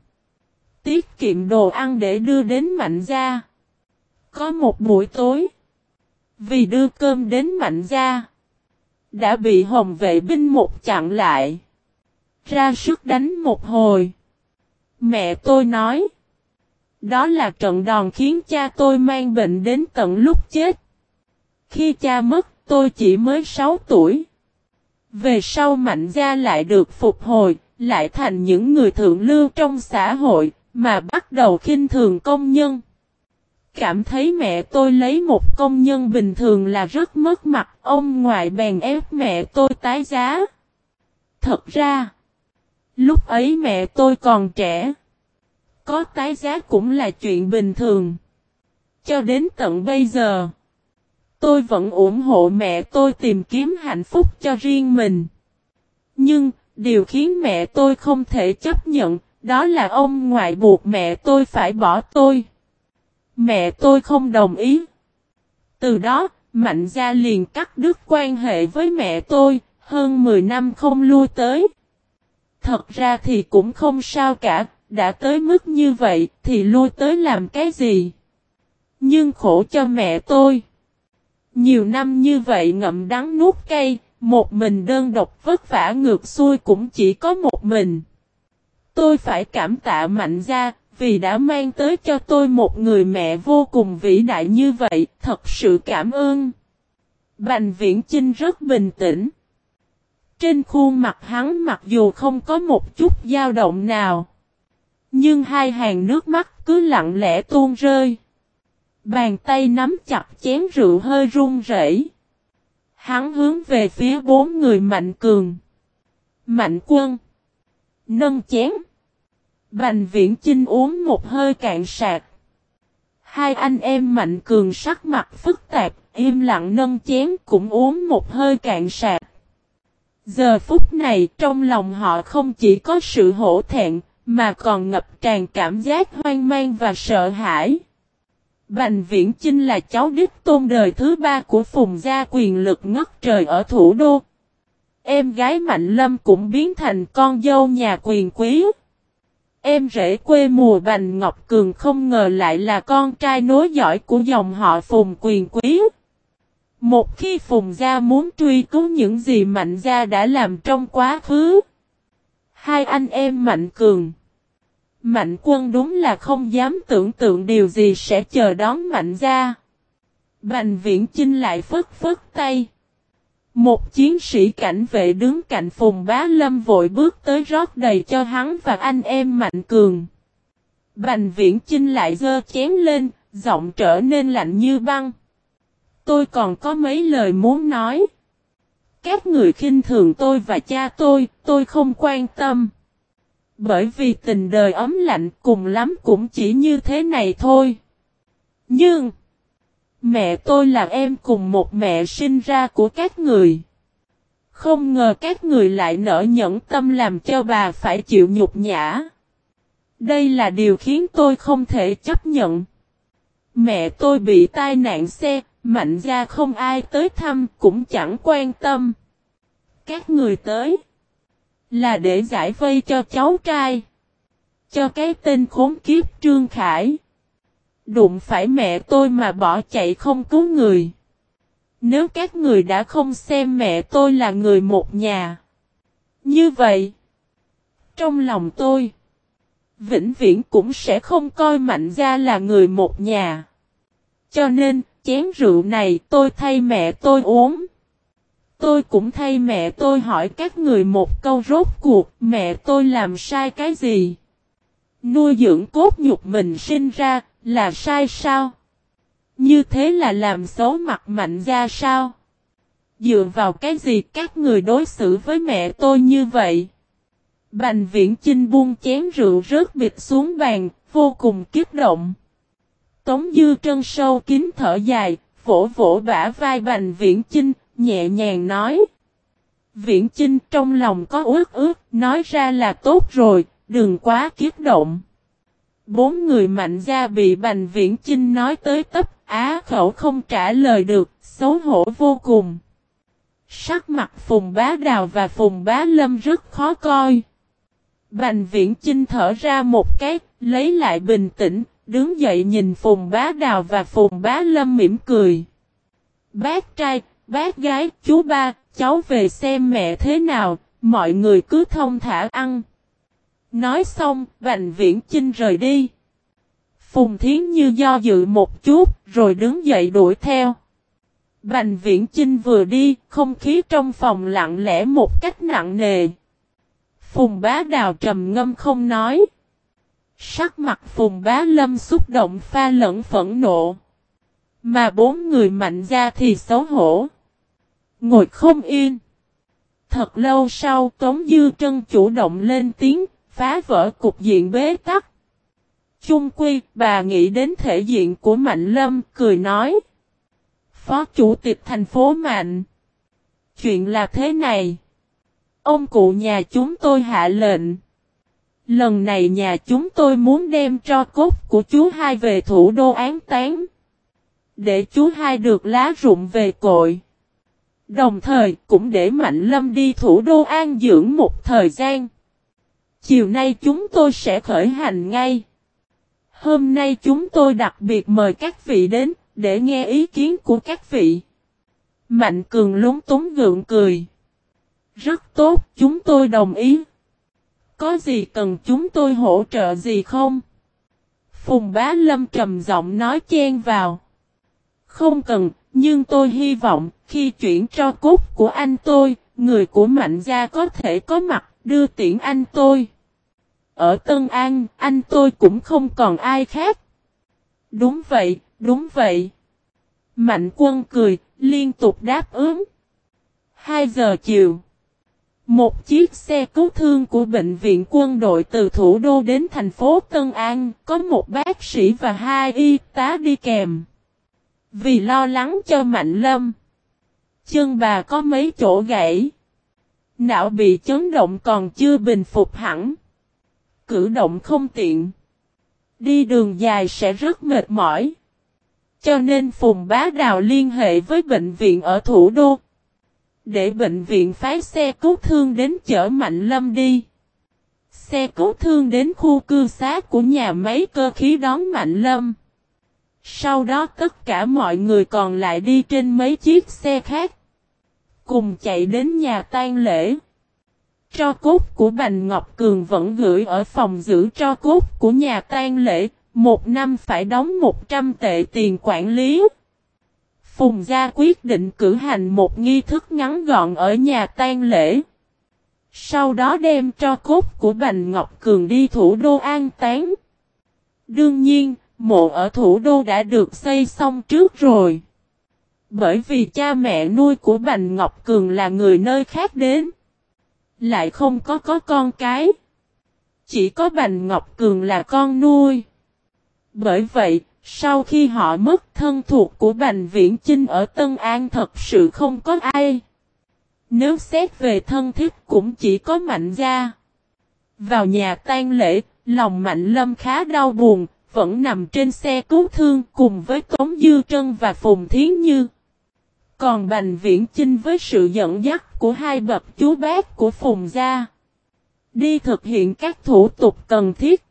Tiết kiệm đồ ăn để đưa đến mạnh gia. Có một buổi tối. Vì đưa cơm đến mạnh gia. Đã bị hồng vệ binh một chặn lại. Ra sức đánh một hồi. Mẹ tôi nói. Đó là trận đòn khiến cha tôi mang bệnh đến tận lúc chết. Khi cha mất, tôi chỉ mới 6 tuổi. Về sau mạnh gia lại được phục hồi, lại thành những người thượng lưu trong xã hội, mà bắt đầu khinh thường công nhân. Cảm thấy mẹ tôi lấy một công nhân bình thường là rất mất mặt, ông ngoại bèn ép mẹ tôi tái giá. Thật ra, lúc ấy mẹ tôi còn trẻ. Có tái giá cũng là chuyện bình thường. Cho đến tận bây giờ, tôi vẫn ủng hộ mẹ tôi tìm kiếm hạnh phúc cho riêng mình. Nhưng, điều khiến mẹ tôi không thể chấp nhận, đó là ông ngoại buộc mẹ tôi phải bỏ tôi. Mẹ tôi không đồng ý. Từ đó, Mạnh gia liền cắt đứt quan hệ với mẹ tôi, hơn 10 năm không lui tới. Thật ra thì cũng không sao cả, đã tới mức như vậy thì lui tới làm cái gì? Nhưng khổ cho mẹ tôi. Nhiều năm như vậy ngậm đắng nuốt cay, một mình đơn độc vất vả ngược xuôi cũng chỉ có một mình. Tôi phải cảm tạ mạnh gia, vì đã mang tới cho tôi một người mẹ vô cùng vĩ đại như vậy, thật sự cảm ơn. Bành viễn trinh rất bình tĩnh. Trên khuôn mặt hắn mặc dù không có một chút dao động nào. Nhưng hai hàng nước mắt cứ lặng lẽ tuôn rơi. Bàn tay nắm chặt chén rượu hơi run rẩy. Hắn hướng về phía bốn người mạnh cường. Mạnh quân. Nâng chén. Bành viễn Chinh uống một hơi cạn sạc. Hai anh em mạnh cường sắc mặt phức tạp, im lặng nâng chén cũng uống một hơi cạn sạc. Giờ phút này trong lòng họ không chỉ có sự hổ thẹn, mà còn ngập tràn cảm giác hoang mang và sợ hãi. Bành Viễn Chinh là cháu đích tôn đời thứ ba của Phùng Gia quyền lực ngất trời ở thủ đô. Em gái Mạnh Lâm cũng biến thành con dâu nhà quyền quý. Em rể quê mùa Bành Ngọc Cường không ngờ lại là con trai nối giỏi của dòng họ Phùng quyền quý. Một khi Phùng Gia muốn truy cứu những gì Mạnh Gia đã làm trong quá khứ. Hai anh em Mạnh Cường. Mạnh quân đúng là không dám tưởng tượng điều gì sẽ chờ đón Mạnh Gia. Bành viễn Chinh lại phất phất tay. Một chiến sĩ cảnh vệ đứng cạnh Phùng Bá Lâm vội bước tới rót đầy cho hắn và anh em Mạnh Cường. Bành viễn Chinh lại dơ chén lên, giọng trở nên lạnh như băng. Tôi còn có mấy lời muốn nói. Các người khinh thường tôi và cha tôi, tôi không quan tâm. Bởi vì tình đời ấm lạnh cùng lắm cũng chỉ như thế này thôi. Nhưng, mẹ tôi là em cùng một mẹ sinh ra của các người. Không ngờ các người lại nở nhẫn tâm làm cho bà phải chịu nhục nhã. Đây là điều khiến tôi không thể chấp nhận. Mẹ tôi bị tai nạn xe, mạnh ra không ai tới thăm cũng chẳng quan tâm. Các người tới là để giải vây cho cháu trai. Cho cái tên khốn kiếp Trương Khải. Đụng phải mẹ tôi mà bỏ chạy không cứu người. Nếu các người đã không xem mẹ tôi là người một nhà. Như vậy, trong lòng tôi, vĩnh viễn cũng sẽ không coi mạnh ra là người một nhà. Cho nên, chén rượu này tôi thay mẹ tôi uống. Tôi cũng thay mẹ tôi hỏi các người một câu rốt cuộc mẹ tôi làm sai cái gì? Nuôi dưỡng cốt nhục mình sinh ra là sai sao? Như thế là làm xấu mặt mạnh ra sao? Dựa vào cái gì các người đối xử với mẹ tôi như vậy? Bành viễn Chinh buông chén rượu rớt bịt xuống bàn, vô cùng kích động. Tống Dư Trân sâu kín thở dài, vỗ vỗ bả vai Bành Viễn Chinh, nhẹ nhàng nói. Viễn Chinh trong lòng có ước ước, nói ra là tốt rồi, đừng quá kiếp động. Bốn người mạnh ra bị Bành Viễn Chinh nói tới tấp, á khẩu không trả lời được, xấu hổ vô cùng. Sắc mặt Phùng Bá Đào và Phùng Bá Lâm rất khó coi. Bành Viễn Chinh thở ra một cái, lấy lại bình tĩnh, đứng dậy nhìn Phùng Bá Đào và Phùng Bá Lâm mỉm cười. Bác trai, bác gái, chú ba, cháu về xem mẹ thế nào, mọi người cứ thông thả ăn. Nói xong, Bành Viễn Chinh rời đi. Phùng Thiến Như do dự một chút, rồi đứng dậy đuổi theo. Bành Viễn Chinh vừa đi, không khí trong phòng lặng lẽ một cách nặng nề. Phùng Bá Đào trầm ngâm không nói. Sắc mặt Phùng Bá Lâm xúc động pha lẫn phẫn nộ. Mà bốn người mạnh ra thì xấu hổ. Ngồi không yên. Thật lâu sau Tống Dư Trân chủ động lên tiếng, phá vỡ cục diện bế tắc. Chung quy, bà nghĩ đến thể diện của Mạnh Lâm, cười nói. Phó chủ tịch thành phố Mạnh. Chuyện là thế này. Ông cụ nhà chúng tôi hạ lệnh. Lần này nhà chúng tôi muốn đem cho cốt của chú hai về thủ đô án tán. để chú hai được lá rụng về cội. Đồng thời cũng để Mạnh Lâm đi thủ đô an dưỡng một thời gian. Chiều nay chúng tôi sẽ khởi hành ngay. Hôm nay chúng tôi đặc biệt mời các vị đến để nghe ý kiến của các vị. Mạnh Cường lúng túng gượng cười. Rất tốt, chúng tôi đồng ý. Có gì cần chúng tôi hỗ trợ gì không? Phùng Bá Lâm trầm giọng nói chen vào. Không cần, nhưng tôi hy vọng khi chuyển cho cốt của anh tôi, người của Mạnh Gia có thể có mặt đưa tiễn anh tôi. Ở Tân An, anh tôi cũng không còn ai khác. Đúng vậy, đúng vậy. Mạnh quân cười, liên tục đáp ứng. 2 giờ chiều. Một chiếc xe cứu thương của bệnh viện quân đội từ thủ đô đến thành phố Tân An, có một bác sĩ và hai y tá đi kèm. Vì lo lắng cho Mạnh Lâm. Chân bà có mấy chỗ gãy. Não bị chấn động còn chưa bình phục hẳn. Cử động không tiện. Đi đường dài sẽ rất mệt mỏi. Cho nên Phùng Bá Đào liên hệ với bệnh viện ở thủ đô. Để bệnh viện phái xe cứu thương đến chở Mạnh Lâm đi. Xe cứu thương đến khu cư xá của nhà máy cơ khí đón Mạnh Lâm. Sau đó tất cả mọi người còn lại đi trên mấy chiếc xe khác. Cùng chạy đến nhà tang lễ. Tro cốt của Bành Ngọc Cường vẫn gửi ở phòng giữ tro cốt của nhà tang lễ, một năm phải đóng 100 tệ tiền quản lý. Phùng Gia quyết định cử hành một nghi thức ngắn gọn ở nhà tang lễ. Sau đó đem tro cốt của Bành Ngọc Cường đi thủ đô an táng. Đương nhiên, mộ ở thủ đô đã được xây xong trước rồi. Bởi vì cha mẹ nuôi của Bành Ngọc Cường là người nơi khác đến. Lại không có có con cái. Chỉ có Bành Ngọc Cường là con nuôi. Bởi vậy, sau khi họ mất thân thuộc của Bành Viễn Chinh ở Tân An thật sự không có ai. Nếu xét về thân thiết cũng chỉ có Mạnh Gia. Vào nhà tang lễ, lòng Mạnh Lâm khá đau buồn, vẫn nằm trên xe cứu thương cùng với Tống Dư Trân và Phùng Thiến Như. Còn Bành Viễn Chinh với sự dẫn dắt của hai bậc chú bác của Phùng Gia. Đi thực hiện các thủ tục cần thiết.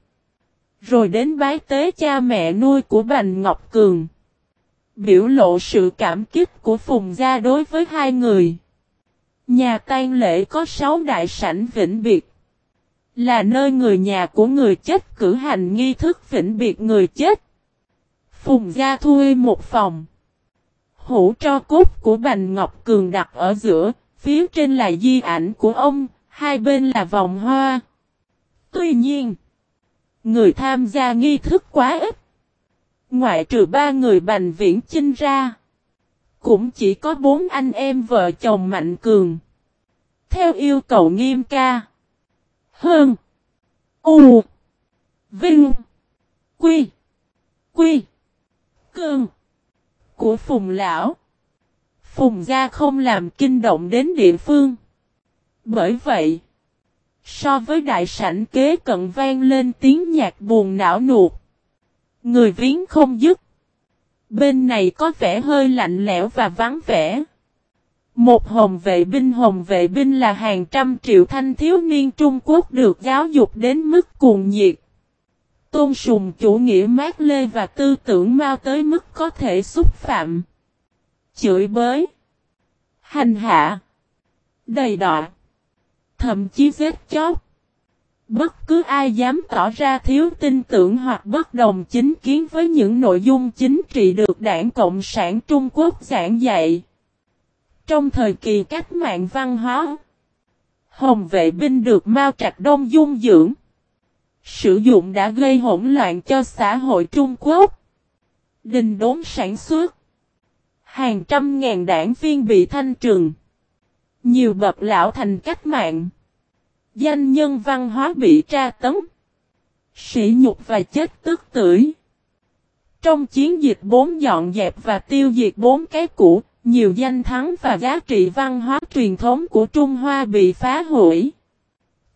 Rồi đến bái tế cha mẹ nuôi của Bành Ngọc Cường. Biểu lộ sự cảm kích của Phùng Gia đối với hai người. Nhà tang lễ có sáu đại sảnh vĩnh biệt. Là nơi người nhà của người chết cử hành nghi thức vĩnh biệt người chết. Phùng Gia thuê một phòng. Hũ tro cốt của Bành Ngọc Cường đặt ở giữa, phía trên là di ảnh của ông, hai bên là vòng hoa. Tuy nhiên, người tham gia nghi thức quá ít. Ngoại trừ ba người Bành Viễn Chinh ra, cũng chỉ có bốn anh em vợ chồng Mạnh Cường. Theo yêu cầu nghiêm ca. Hơn. U. Vinh. Quy. Quy. cường của Phùng Lão. Phùng gia không làm kinh động đến địa phương. Bởi vậy. So với đại sảnh kế cận vang lên tiếng nhạc buồn não nuột. Người viếng không dứt. Bên này có vẻ hơi lạnh lẽo và vắng vẻ. Một hồng vệ binh, hồng vệ binh là hàng trăm triệu thanh thiếu niên Trung Quốc được giáo dục đến mức cuồng nhiệt. Tôn sùng chủ nghĩa mát lê và tư tưởng mau tới mức có thể xúc phạm. Chửi bới. Hành hạ. Đầy đọa. Thậm chí giết chóc. Bất cứ ai dám tỏ ra thiếu tin tưởng hoặc bất đồng chính kiến với những nội dung chính trị được đảng Cộng sản Trung Quốc giảng dạy trong thời kỳ cách mạng văn hóa, Hồng vệ binh được Mao Trạch Đông dung dưỡng. Sử dụng đã gây hỗn loạn cho xã hội Trung Quốc. Đình đốn sản xuất. Hàng trăm ngàn đảng viên bị thanh trừng. Nhiều bậc lão thành cách mạng. Danh nhân văn hóa bị tra tấn. Sĩ nhục và chết tức tử. Trong chiến dịch bốn dọn dẹp và tiêu diệt bốn cái cũ, nhiều danh thắng và giá trị văn hóa truyền thống của Trung Hoa bị phá hủy.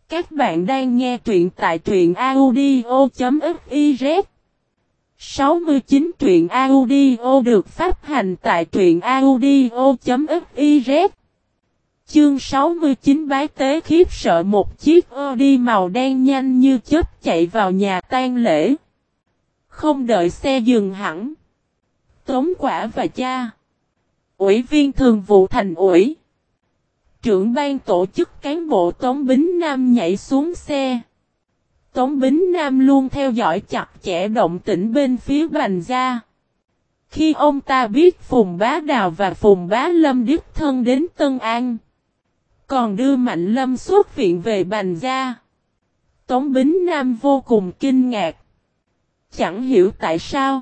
Các bạn đang nghe truyện tại truyện audio.fiz 69 truyện audio được phát hành tại truyện audio.fiz Chương 69 bái tế khiếp sợ một chiếc Audi màu đen nhanh như chết chạy vào nhà tang lễ. Không đợi xe dừng hẳn. Tống quả và cha. Ủy viên thường vụ thành ủy. Trưởng ban tổ chức cán bộ Tống Bính Nam nhảy xuống xe. Tống Bính Nam luôn theo dõi chặt chẽ động tĩnh bên phía Bành Gia. Khi ông ta biết Phùng Bá Đào và Phùng Bá Lâm đích thân đến Tân An. Còn đưa Mạnh Lâm xuất viện về Bành Gia. Tống Bính Nam vô cùng kinh ngạc. Chẳng hiểu tại sao.